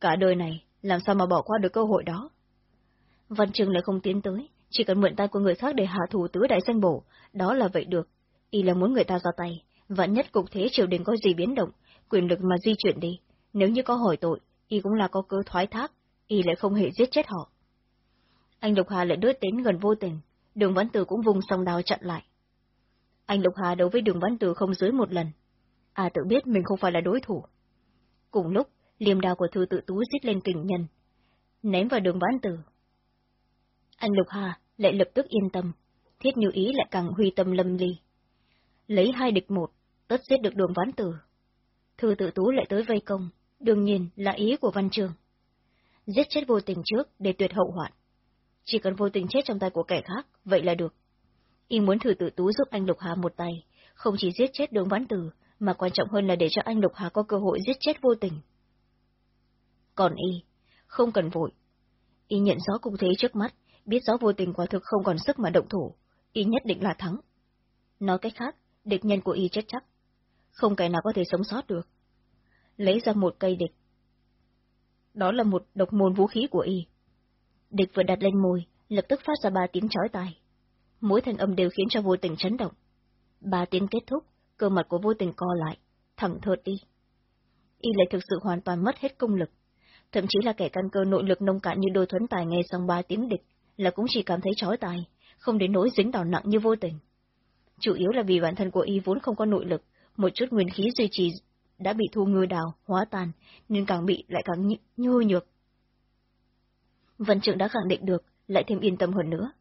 Cả đời này, làm sao mà bỏ qua được cơ hội đó? Văn Trường lại không tiến tới, chỉ cần mượn tay của người khác để hạ thủ tứ đại danh bổ, đó là vậy được. Y là muốn người ta ra tay, vẫn nhất cục thế triều đình có gì biến động, quyền lực mà di chuyển đi. Nếu như có hỏi tội, Y cũng là có cơ thoái thác, Y lại không hề giết chết họ. Anh Lục Hà lại đứt đến gần vô tình, đường văn tử cũng vùng song đào chặn lại. Anh Lục Hà đấu với đường văn tử không dưới một lần. À tự biết mình không phải là đối thủ. Cùng lúc, liềm đào của thư tự tú giết lên kình nhân, ném vào đường văn tử. Anh Lục Hà lại lập tức yên tâm, thiết như ý lại càng huy tâm lâm ly. Lấy hai địch một, tất giết được đường ván tử. Thư tự tú lại tới vây công, đương nhiên là ý của văn trường. Giết chết vô tình trước để tuyệt hậu hoạn. Chỉ cần vô tình chết trong tay của kẻ khác, vậy là được. Y muốn thử tự tú giúp anh Lục Hà một tay, không chỉ giết chết đường ván tử, mà quan trọng hơn là để cho anh Lục Hà có cơ hội giết chết vô tình. Còn Y, không cần vội. Y nhận rõ cục thế trước mắt, biết rõ vô tình quả thực không còn sức mà động thủ, Y nhất định là thắng. Nói cách khác, địch nhân của Y chết chắc. Không kẻ nào có thể sống sót được. Lấy ra một cây địch. Đó là một độc môn vũ khí của Y. Địch vừa đặt lên môi, lập tức phát ra ba tiếng chói tai. Mỗi thanh âm đều khiến cho vô tình chấn động. Ba tiếng kết thúc, cơ mặt của vô tình co lại, thẳng thượt đi. Y lại thực sự hoàn toàn mất hết công lực. Thậm chí là kẻ căn cơ nội lực nông cạn như đôi thuấn tài nghe xong ba tiếng địch, là cũng chỉ cảm thấy chói tai, không đến nỗi dính đòn nặng như vô tình. Chủ yếu là vì bản thân của y vốn không có nội lực, một chút nguyên khí duy trì đã bị thu ngư đào, hóa tàn, nên càng bị lại càng như nhược. Văn trưởng đã khẳng định được, lại thêm yên tâm hơn nữa.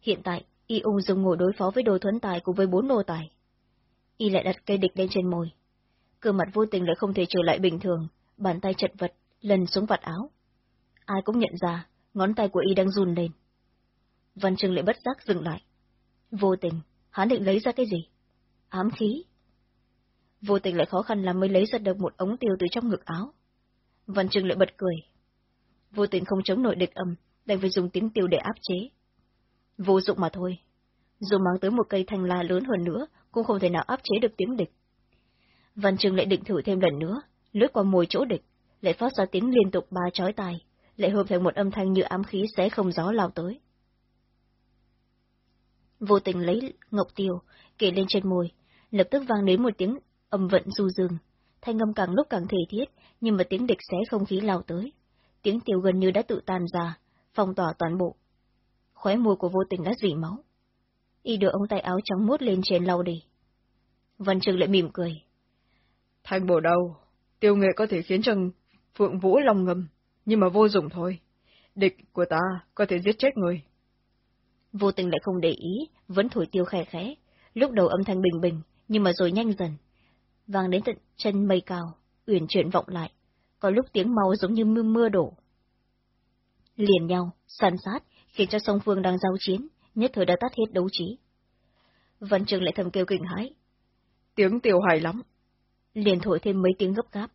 Hiện tại, y ung dùng ngồi đối phó với đồ thuấn tài cùng với bốn nô tài. Y lại đặt cây địch lên trên môi. Cơ mặt vô tình lại không thể trở lại bình thường, bàn tay chật vật, lần xuống vạt áo. Ai cũng nhận ra, ngón tay của y đang run lên. Văn Trừng lại bất giác dừng lại. Vô tình, hắn định lấy ra cái gì? Ám khí. Vô tình lại khó khăn là mới lấy ra được một ống tiêu từ trong ngực áo. Văn Trừng lại bật cười. Vô tình không chống nổi địch âm, đành phải dùng tiếng tiêu để áp chế. Vô dụng mà thôi. Dù mang tới một cây thanh la lớn hơn nữa, cũng không thể nào áp chế được tiếng địch. Văn Trừng lại định thử thêm lần nữa, lướt qua môi chỗ địch, lại phát ra tiếng liên tục ba chói tai, lại hợp thành một âm thanh như ám khí xé không gió lao tới. Vô tình lấy ngọc tiêu, kể lên trên môi, lập tức vang đến một tiếng âm vận du dương, thanh âm càng lúc càng thể thiết, nhưng mà tiếng địch xé không khí lao tới. Tiếng tiêu gần như đã tự tan ra, phong tỏa toàn bộ. Khóe môi của vô tình đã dỉ máu. Y đưa ống tay áo trắng mốt lên trên lau đi. Văn Trừng lại mỉm cười. Thanh bổ đầu, tiêu nghệ có thể khiến cho Phượng Vũ lòng ngầm, nhưng mà vô dụng thôi. Địch của ta có thể giết chết người. Vô tình lại không để ý, vẫn thổi tiêu khẽ khẽ, lúc đầu âm thanh bình bình, nhưng mà rồi nhanh dần. Vang đến tận chân mây cao, uyển chuyển vọng lại, có lúc tiếng máu giống như mưa mưa đổ. Liền nhau, sàn sát, khiến cho song phương đang giao chiến, nhất thời đã tắt hết đấu trí. Văn Trường lại thầm kêu kinh hãi. Tiếng tiêu hay lắm. Liền thổi thêm mấy tiếng gấp gáp.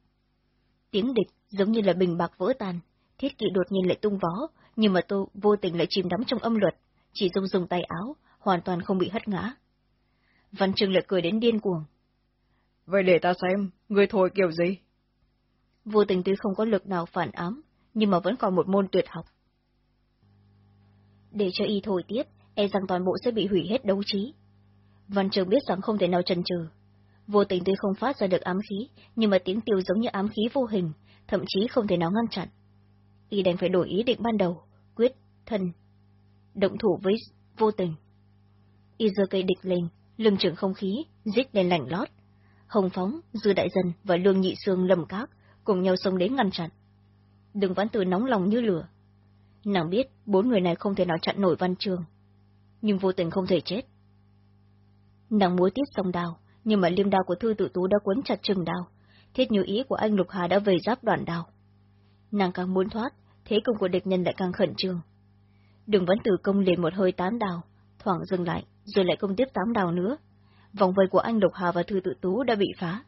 Tiếng địch giống như là bình bạc vỡ tan, thiết kỵ đột nhiên lại tung vó, nhưng mà tô vô tình lại chìm đắm trong âm luật, chỉ dùng dùng tay áo, hoàn toàn không bị hất ngã. Văn Trừng lại cười đến điên cuồng. Vậy để ta xem, người thổi kiểu gì? Vô tình tuy không có lực nào phản ám, nhưng mà vẫn còn một môn tuyệt học. Để cho y thổi tiếp, e rằng toàn bộ sẽ bị hủy hết đấu trí. Văn Trường biết rằng không thể nào chần chừ. Vô tình tuy không phát ra được ám khí, nhưng mà tiếng tiêu giống như ám khí vô hình, thậm chí không thể nào ngăn chặn. Y đành phải đổi ý định ban đầu, quyết, thân, động thủ với vô tình. Y giơ cây địch lên, lưng trưởng không khí, dích lên lạnh lót. Hồng Phóng, Dư Đại Dân và Lương Nhị Sương lầm các, cùng nhau xông đến ngăn chặn. Đừng vãn từ nóng lòng như lửa. Nàng biết bốn người này không thể nào chặn nổi văn trường. Nhưng vô tình không thể chết. Nàng múa tiếp song đao, nhưng mà liêm đao của thư tử tú đã quấn chặt chừng đao. Thiết như ý của anh Lục Hà đã về giáp đoạn đao. Nàng càng muốn thoát, thế công của địch nhân lại càng khẩn trương. Đường vẫn tử công liền một hơi tám đào, thoảng dừng lại, rồi lại công tiếp tám đào nữa. Vòng vây của anh Lục Hà và Thư Tự Tú đã bị phá.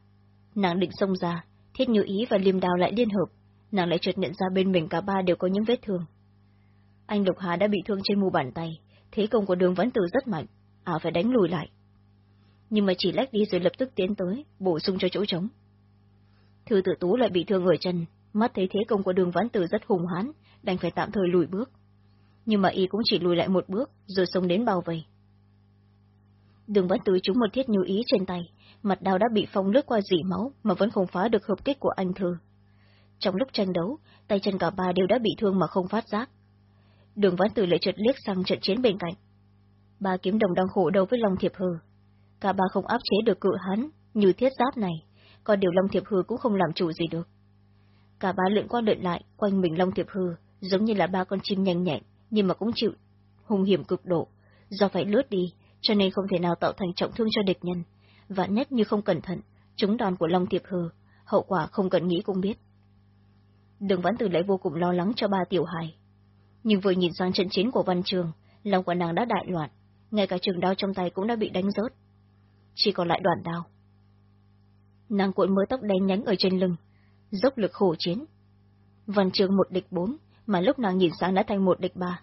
Nàng định xông ra, thiết như ý và liêm đào lại liên hợp, nàng lại chợt nhận ra bên mình cả ba đều có những vết thương. Anh Lục Hà đã bị thương trên mu bàn tay, thế công của đường vẫn tử rất mạnh, à phải đánh lùi lại. Nhưng mà chỉ lách đi rồi lập tức tiến tới, bổ sung cho chỗ trống. Thư tự tú lại bị thương ở chân, mắt thấy thế công của đường vãn tử rất hùng hán, đành phải tạm thời lùi bước nhưng mà y cũng chỉ lùi lại một bước, rồi xông đến bao vây. Đường vẫn tứ trúng một thiết nhu ý trên tay, mặt đao đã bị phong lướt qua dỉ máu mà vẫn không phá được hợp kích của anh thư. Trong lúc tranh đấu, tay chân cả ba đều đã bị thương mà không phát giác. Đường văn tử lại chợt liếc sang trận chiến bên cạnh. Ba kiếm đồng đang khổ đầu với Long Thiệp Hư. Cả ba không áp chế được cự hắn, như thiết giáp này, còn điều Long Thiệp Hư cũng không làm chủ gì được. Cả ba lượn qua lượn lại, quanh mình Long Thiệp Hư, giống như là ba con chim nhanh nhẹn, nhưng mà cũng chịu hung hiểm cực độ, do phải lướt đi, cho nên không thể nào tạo thành trọng thương cho địch nhân. Vạn nhất như không cẩn thận, chúng đòn của Long thiệp hờ, hậu quả không cần nghĩ cũng biết. Đường Văn Tử lại vô cùng lo lắng cho ba tiểu hài. Nhưng vừa nhìn sang trận chiến của Văn Trường, lòng của nàng đã đại loạn, ngay cả trường đao trong tay cũng đã bị đánh rớt. Chỉ còn lại đoạn đao. Nàng cuộn mớ tóc đen nhánh ở trên lưng, dốc lực khổ chiến. Văn Trường một địch bốn, mà lúc nàng nhìn sang đã thành một địch ba.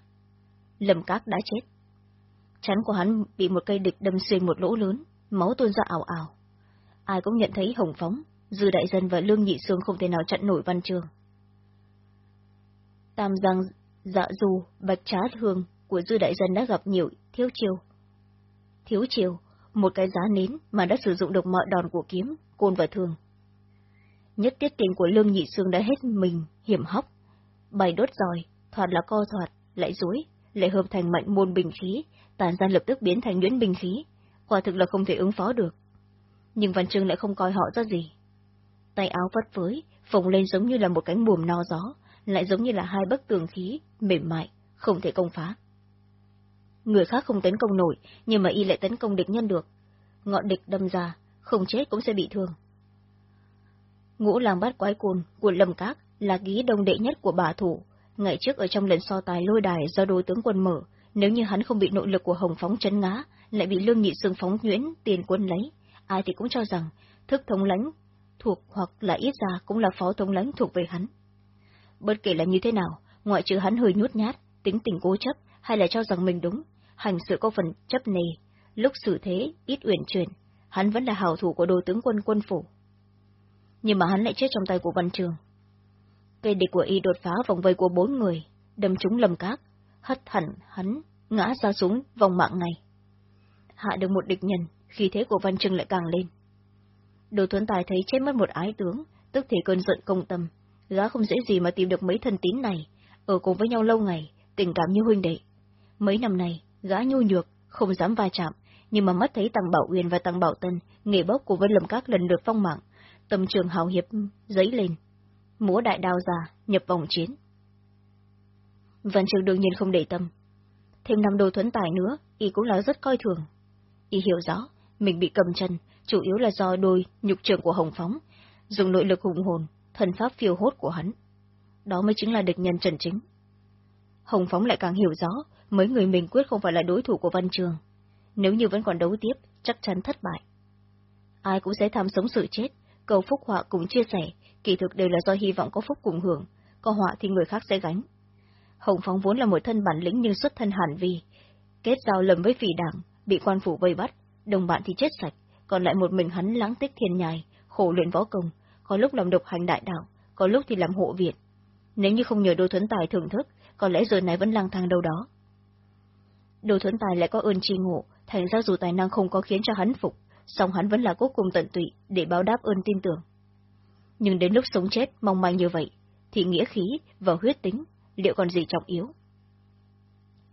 Lâm Các đã chết. Chắn của hắn bị một cây địch đâm xuyên một lỗ lớn, máu tuôn ra ảo ảo. Ai cũng nhận thấy hồng phóng, dư đại dân và lương nhị xương không thể nào chặn nổi văn trường. Tam giang, dạ du, bạch trá hương của dư đại dân đã gặp nhiều thiếu chiều. Thiếu chiều, một cái giá nến mà đã sử dụng được mọi đòn của kiếm, côn và thương. Nhất tiết tình của lương nhị xương đã hết mình, hiểm hóc, bày đốt rồi thoạt là co thoạt, lại dối, lại hợp thành mạnh môn bình khí, tàn gian lập tức biến thành nhuyễn bình khí, quả thực là không thể ứng phó được. Nhưng Văn Trương lại không coi họ ra gì. tay áo vất với, phồng lên giống như là một cánh buồm no gió, lại giống như là hai bức tường khí, mềm mại, không thể công phá. Người khác không tấn công nổi, nhưng mà y lại tấn công địch nhân được. Ngọn địch đâm ra, không chết cũng sẽ bị thương. Ngũ làng bát quái cồn, của Lâm Các là ký đông đệ nhất của bà thủ. Ngày trước ở trong lần so tài lôi đài do đối tướng quân mở, nếu như hắn không bị nội lực của Hồng Phóng chấn ngã, lại bị Lương Nghị Sương Phóng nhuyễn tiền quân lấy, ai thì cũng cho rằng thức thống lãnh thuộc hoặc là ít ra cũng là phó thống lãnh thuộc về hắn. Bất kể là như thế nào, ngoại trừ hắn hơi nhút nhát, tính tình cố chấp, hay là cho rằng mình đúng, hành sự có phần chấp nề, lúc xử thế, ít uyển chuyển, hắn vẫn là hào thủ của đồ tướng quân quân phủ. Nhưng mà hắn lại chết trong tay của Văn Trường. Cây địch của y đột phá vòng vây của bốn người, đâm trúng lầm cát, hất hẳn hắn, ngã ra xuống vòng mạng này. Hạ được một địch nhân, khi thế của Văn Trưng lại càng lên. Đồ Tuấn Tài thấy chết mất một ái tướng, tức thì cơn giận công tâm, gã không dễ gì mà tìm được mấy thân tín này, ở cùng với nhau lâu ngày, tình cảm như huynh đệ. Mấy năm này, gã nhu nhược, không dám va chạm, nhưng mà mắt thấy Tăng Bảo Uyên và Tăng Bảo Tân, nghề bốc của Vân Lâm Các lần lượt phong mạng, tâm trường hào hiệp giấy lên. Múa đại đao ra, nhập vòng chiến. Văn Trường đương nhiên không để tâm. Thêm năm đồ thuẫn tài nữa, y cũng là rất coi thường. Y hiểu rõ, mình bị cầm chân, chủ yếu là do đôi nhục trường của Hồng Phóng, dùng nội lực hùng hồn, thần pháp phiêu hốt của hắn. Đó mới chính là địch nhân trần chính. Hồng Phóng lại càng hiểu rõ, mấy người mình quyết không phải là đối thủ của Văn Trường. Nếu như vẫn còn đấu tiếp, chắc chắn thất bại. Ai cũng sẽ tham sống sự chết, cầu phúc họa cùng chia sẻ, kỳ thực đều là do hy vọng có phúc cùng hưởng, có họa thì người khác sẽ gánh. Hồng Phóng vốn là một thân bản lĩnh nhưng xuất thân hàn vi, kết giao lầm với phỉ đảng, bị quan phủ vây bắt, đồng bạn thì chết sạch, còn lại một mình hắn lãng tích thiên nhài, khổ luyện võ công, có lúc làm độc hành đại đạo, có lúc thì làm hộ viện. Nếu như không nhờ Đô Thuấn Tài thưởng thức, có lẽ giờ này vẫn lang thang đâu đó. Đô Thuấn Tài lại có ơn tri ngộ, thành ra dù tài năng không có khiến cho hắn phục, song hắn vẫn là cố cùng tận tụy để báo đáp ơn tin tưởng. Nhưng đến lúc sống chết mong manh như vậy, thì nghĩa khí và huyết tính liệu còn gì trọng yếu?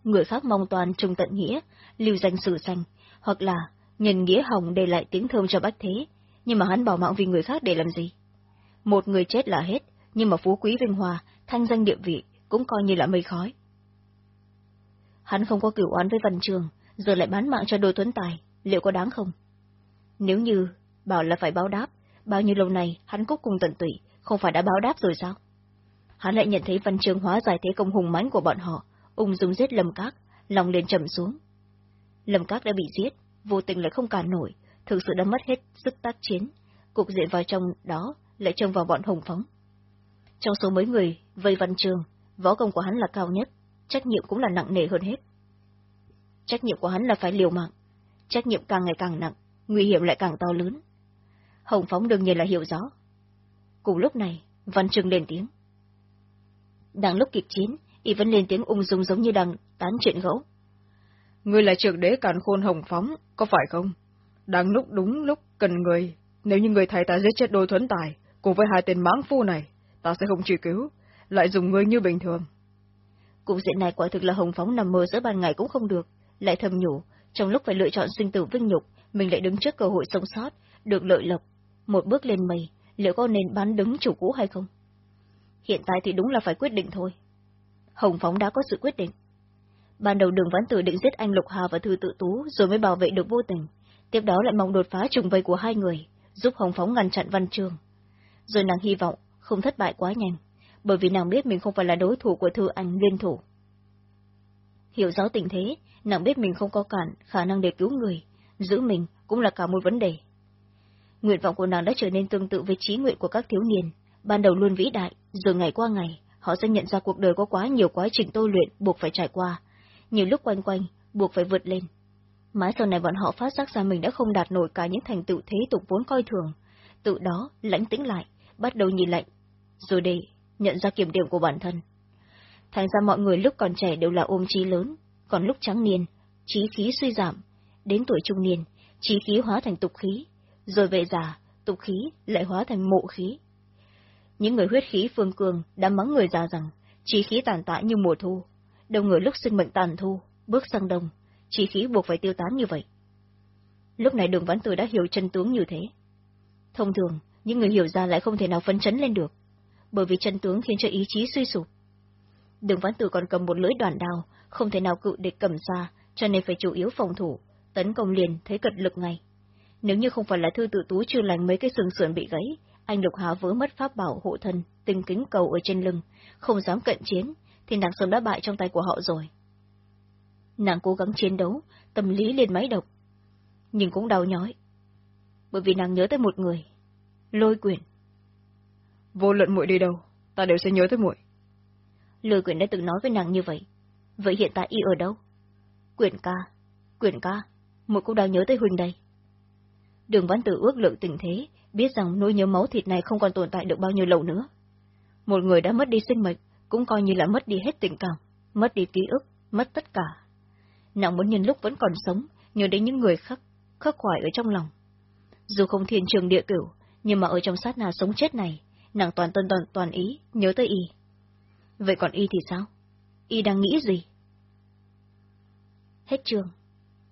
Người khác mong toàn trung tận nghĩa, lưu danh sử danh, hoặc là nhân nghĩa hồng để lại tiếng thơm cho bách thế, nhưng mà hắn bỏ mạng vì người khác để làm gì? Một người chết là hết, nhưng mà phú quý vinh hòa, thanh danh địa vị cũng coi như là mây khói. Hắn không có cửu oán với Văn Trường, giờ lại bán mạng cho đôi tuấn tài, liệu có đáng không? Nếu như bảo là phải báo đáp, bao nhiêu lâu này hắn cúc cùng tận tụy, không phải đã báo đáp rồi sao? Hắn lại nhận thấy Văn Trường hóa giải thế công hùng mãnh của bọn họ, ung dung giết Lâm Các, lòng liền trầm xuống. Lâm Các đã bị giết, vô tình lại không cản nổi, thực sự đã mất hết sức tác chiến, cục diện vào trong đó lại trông vào bọn hùng phóng. Trong số mấy người vây Văn Trường, võ công của hắn là cao nhất, trách nhiệm cũng là nặng nề hơn hết. Trách nhiệm của hắn là phải liều mạng, trách nhiệm càng ngày càng nặng, nguy hiểm lại càng to lớn. Hồng Phóng đương nhiên là hiểu rõ. Cùng lúc này, Văn Trường lên tiếng. Đang lúc kịch chiến, y vẫn lên tiếng ung dung giống như đang tán chuyện gẫu. Ngươi là trưởng đế càn khôn Hồng Phóng, có phải không? Đang lúc đúng lúc cần người, nếu như người thầy ta giết chết đôi thuấn tài, cùng với hai tên mãng phu này, ta sẽ không truy cứu, lại dùng ngươi như bình thường. Cục diện này quả thực là Hồng Phóng nằm mơ giữa ban ngày cũng không được, lại thầm nhủ, trong lúc phải lựa chọn sinh tử vinh nhục, mình lại đứng trước cơ hội sống sót, được lợi lộc, một bước lên mây, liệu có nên bán đứng chủ cũ hay không? Hiện tại thì đúng là phải quyết định thôi. Hồng Phóng đã có sự quyết định. Ban đầu đường ván tử định giết anh Lục Hà và Thư Tự Tú rồi mới bảo vệ được vô tình, tiếp đó lại mong đột phá trùng vây của hai người, giúp Hồng Phóng ngăn chặn Văn Trường. Rồi nàng hy vọng không thất bại quá nhanh, bởi vì nàng biết mình không phải là đối thủ của Thư Anh liên thủ. Hiểu rõ tình thế, nàng biết mình không có cản, khả năng để cứu người, giữ mình cũng là cả một vấn đề. Nguyện vọng của nàng đã trở nên tương tự với trí nguyện của các thiếu niên, ban đầu luôn vĩ đại, rồi ngày qua ngày, họ sẽ nhận ra cuộc đời có quá nhiều quá trình tôi luyện buộc phải trải qua, nhiều lúc quanh quanh, buộc phải vượt lên. Mãi sau này bọn họ phát giác ra mình đã không đạt nổi cả những thành tựu thế tục vốn coi thường, tự đó lãnh tĩnh lại, bắt đầu nhìn lạnh, rồi để nhận ra kiểm điểm của bản thân. Thành ra mọi người lúc còn trẻ đều là ôm trí lớn, còn lúc trắng niên, trí khí suy giảm, đến tuổi trung niên, trí khí hóa thành tục khí, rồi về già, tục khí lại hóa thành mộ khí. Những người huyết khí phương cường đã mắng người già rằng, chỉ khí tàn tạ như mùa thu, đông người lúc sinh mệnh tàn thu, bước sang đông, chỉ khí buộc phải tiêu tán như vậy. Lúc này đường vãn tử đã hiểu chân tướng như thế. Thông thường, những người hiểu ra lại không thể nào phấn chấn lên được, bởi vì chân tướng khiến cho ý chí suy sụp. Đường Văn Tử còn cầm một lưỡi đoàn đao, không thể nào cự địch cầm xa cho nên phải chủ yếu phòng thủ, tấn công liền thấy cật lực ngay. Nếu như không phải là thư tự tú chưa lành mấy cái sừng sườn bị gãy, anh Lục Há vỡ mất pháp bảo hộ thân, tinh kính cầu ở trên lưng, không dám cận chiến, thì nàng sớm đã bại trong tay của họ rồi. Nàng cố gắng chiến đấu, tâm lý liền máy độc, nhưng cũng đau nhói. Bởi vì nàng nhớ tới một người, lôi quyển. Vô luận muội đi đâu, ta đều sẽ nhớ tới muội. Lôi quyển đã từng nói với nàng như vậy. Vậy hiện tại y ở đâu? Quyển ca, quyển ca, muội cũng đang nhớ tới huynh đây. Đường văn tử ước lượng tình thế, biết rằng nỗi nhớ máu thịt này không còn tồn tại được bao nhiêu lâu nữa. Một người đã mất đi sinh mệnh, cũng coi như là mất đi hết tình cảm, mất đi ký ức, mất tất cả. Nàng muốn nhân lúc vẫn còn sống, nhớ đến những người khắc, khắc khoải ở trong lòng. Dù không thiên trường địa cửu, nhưng mà ở trong sát na sống chết này, nàng toàn tân toàn, toàn ý, nhớ tới y. Vậy còn y thì sao? Y đang nghĩ gì? Hết trường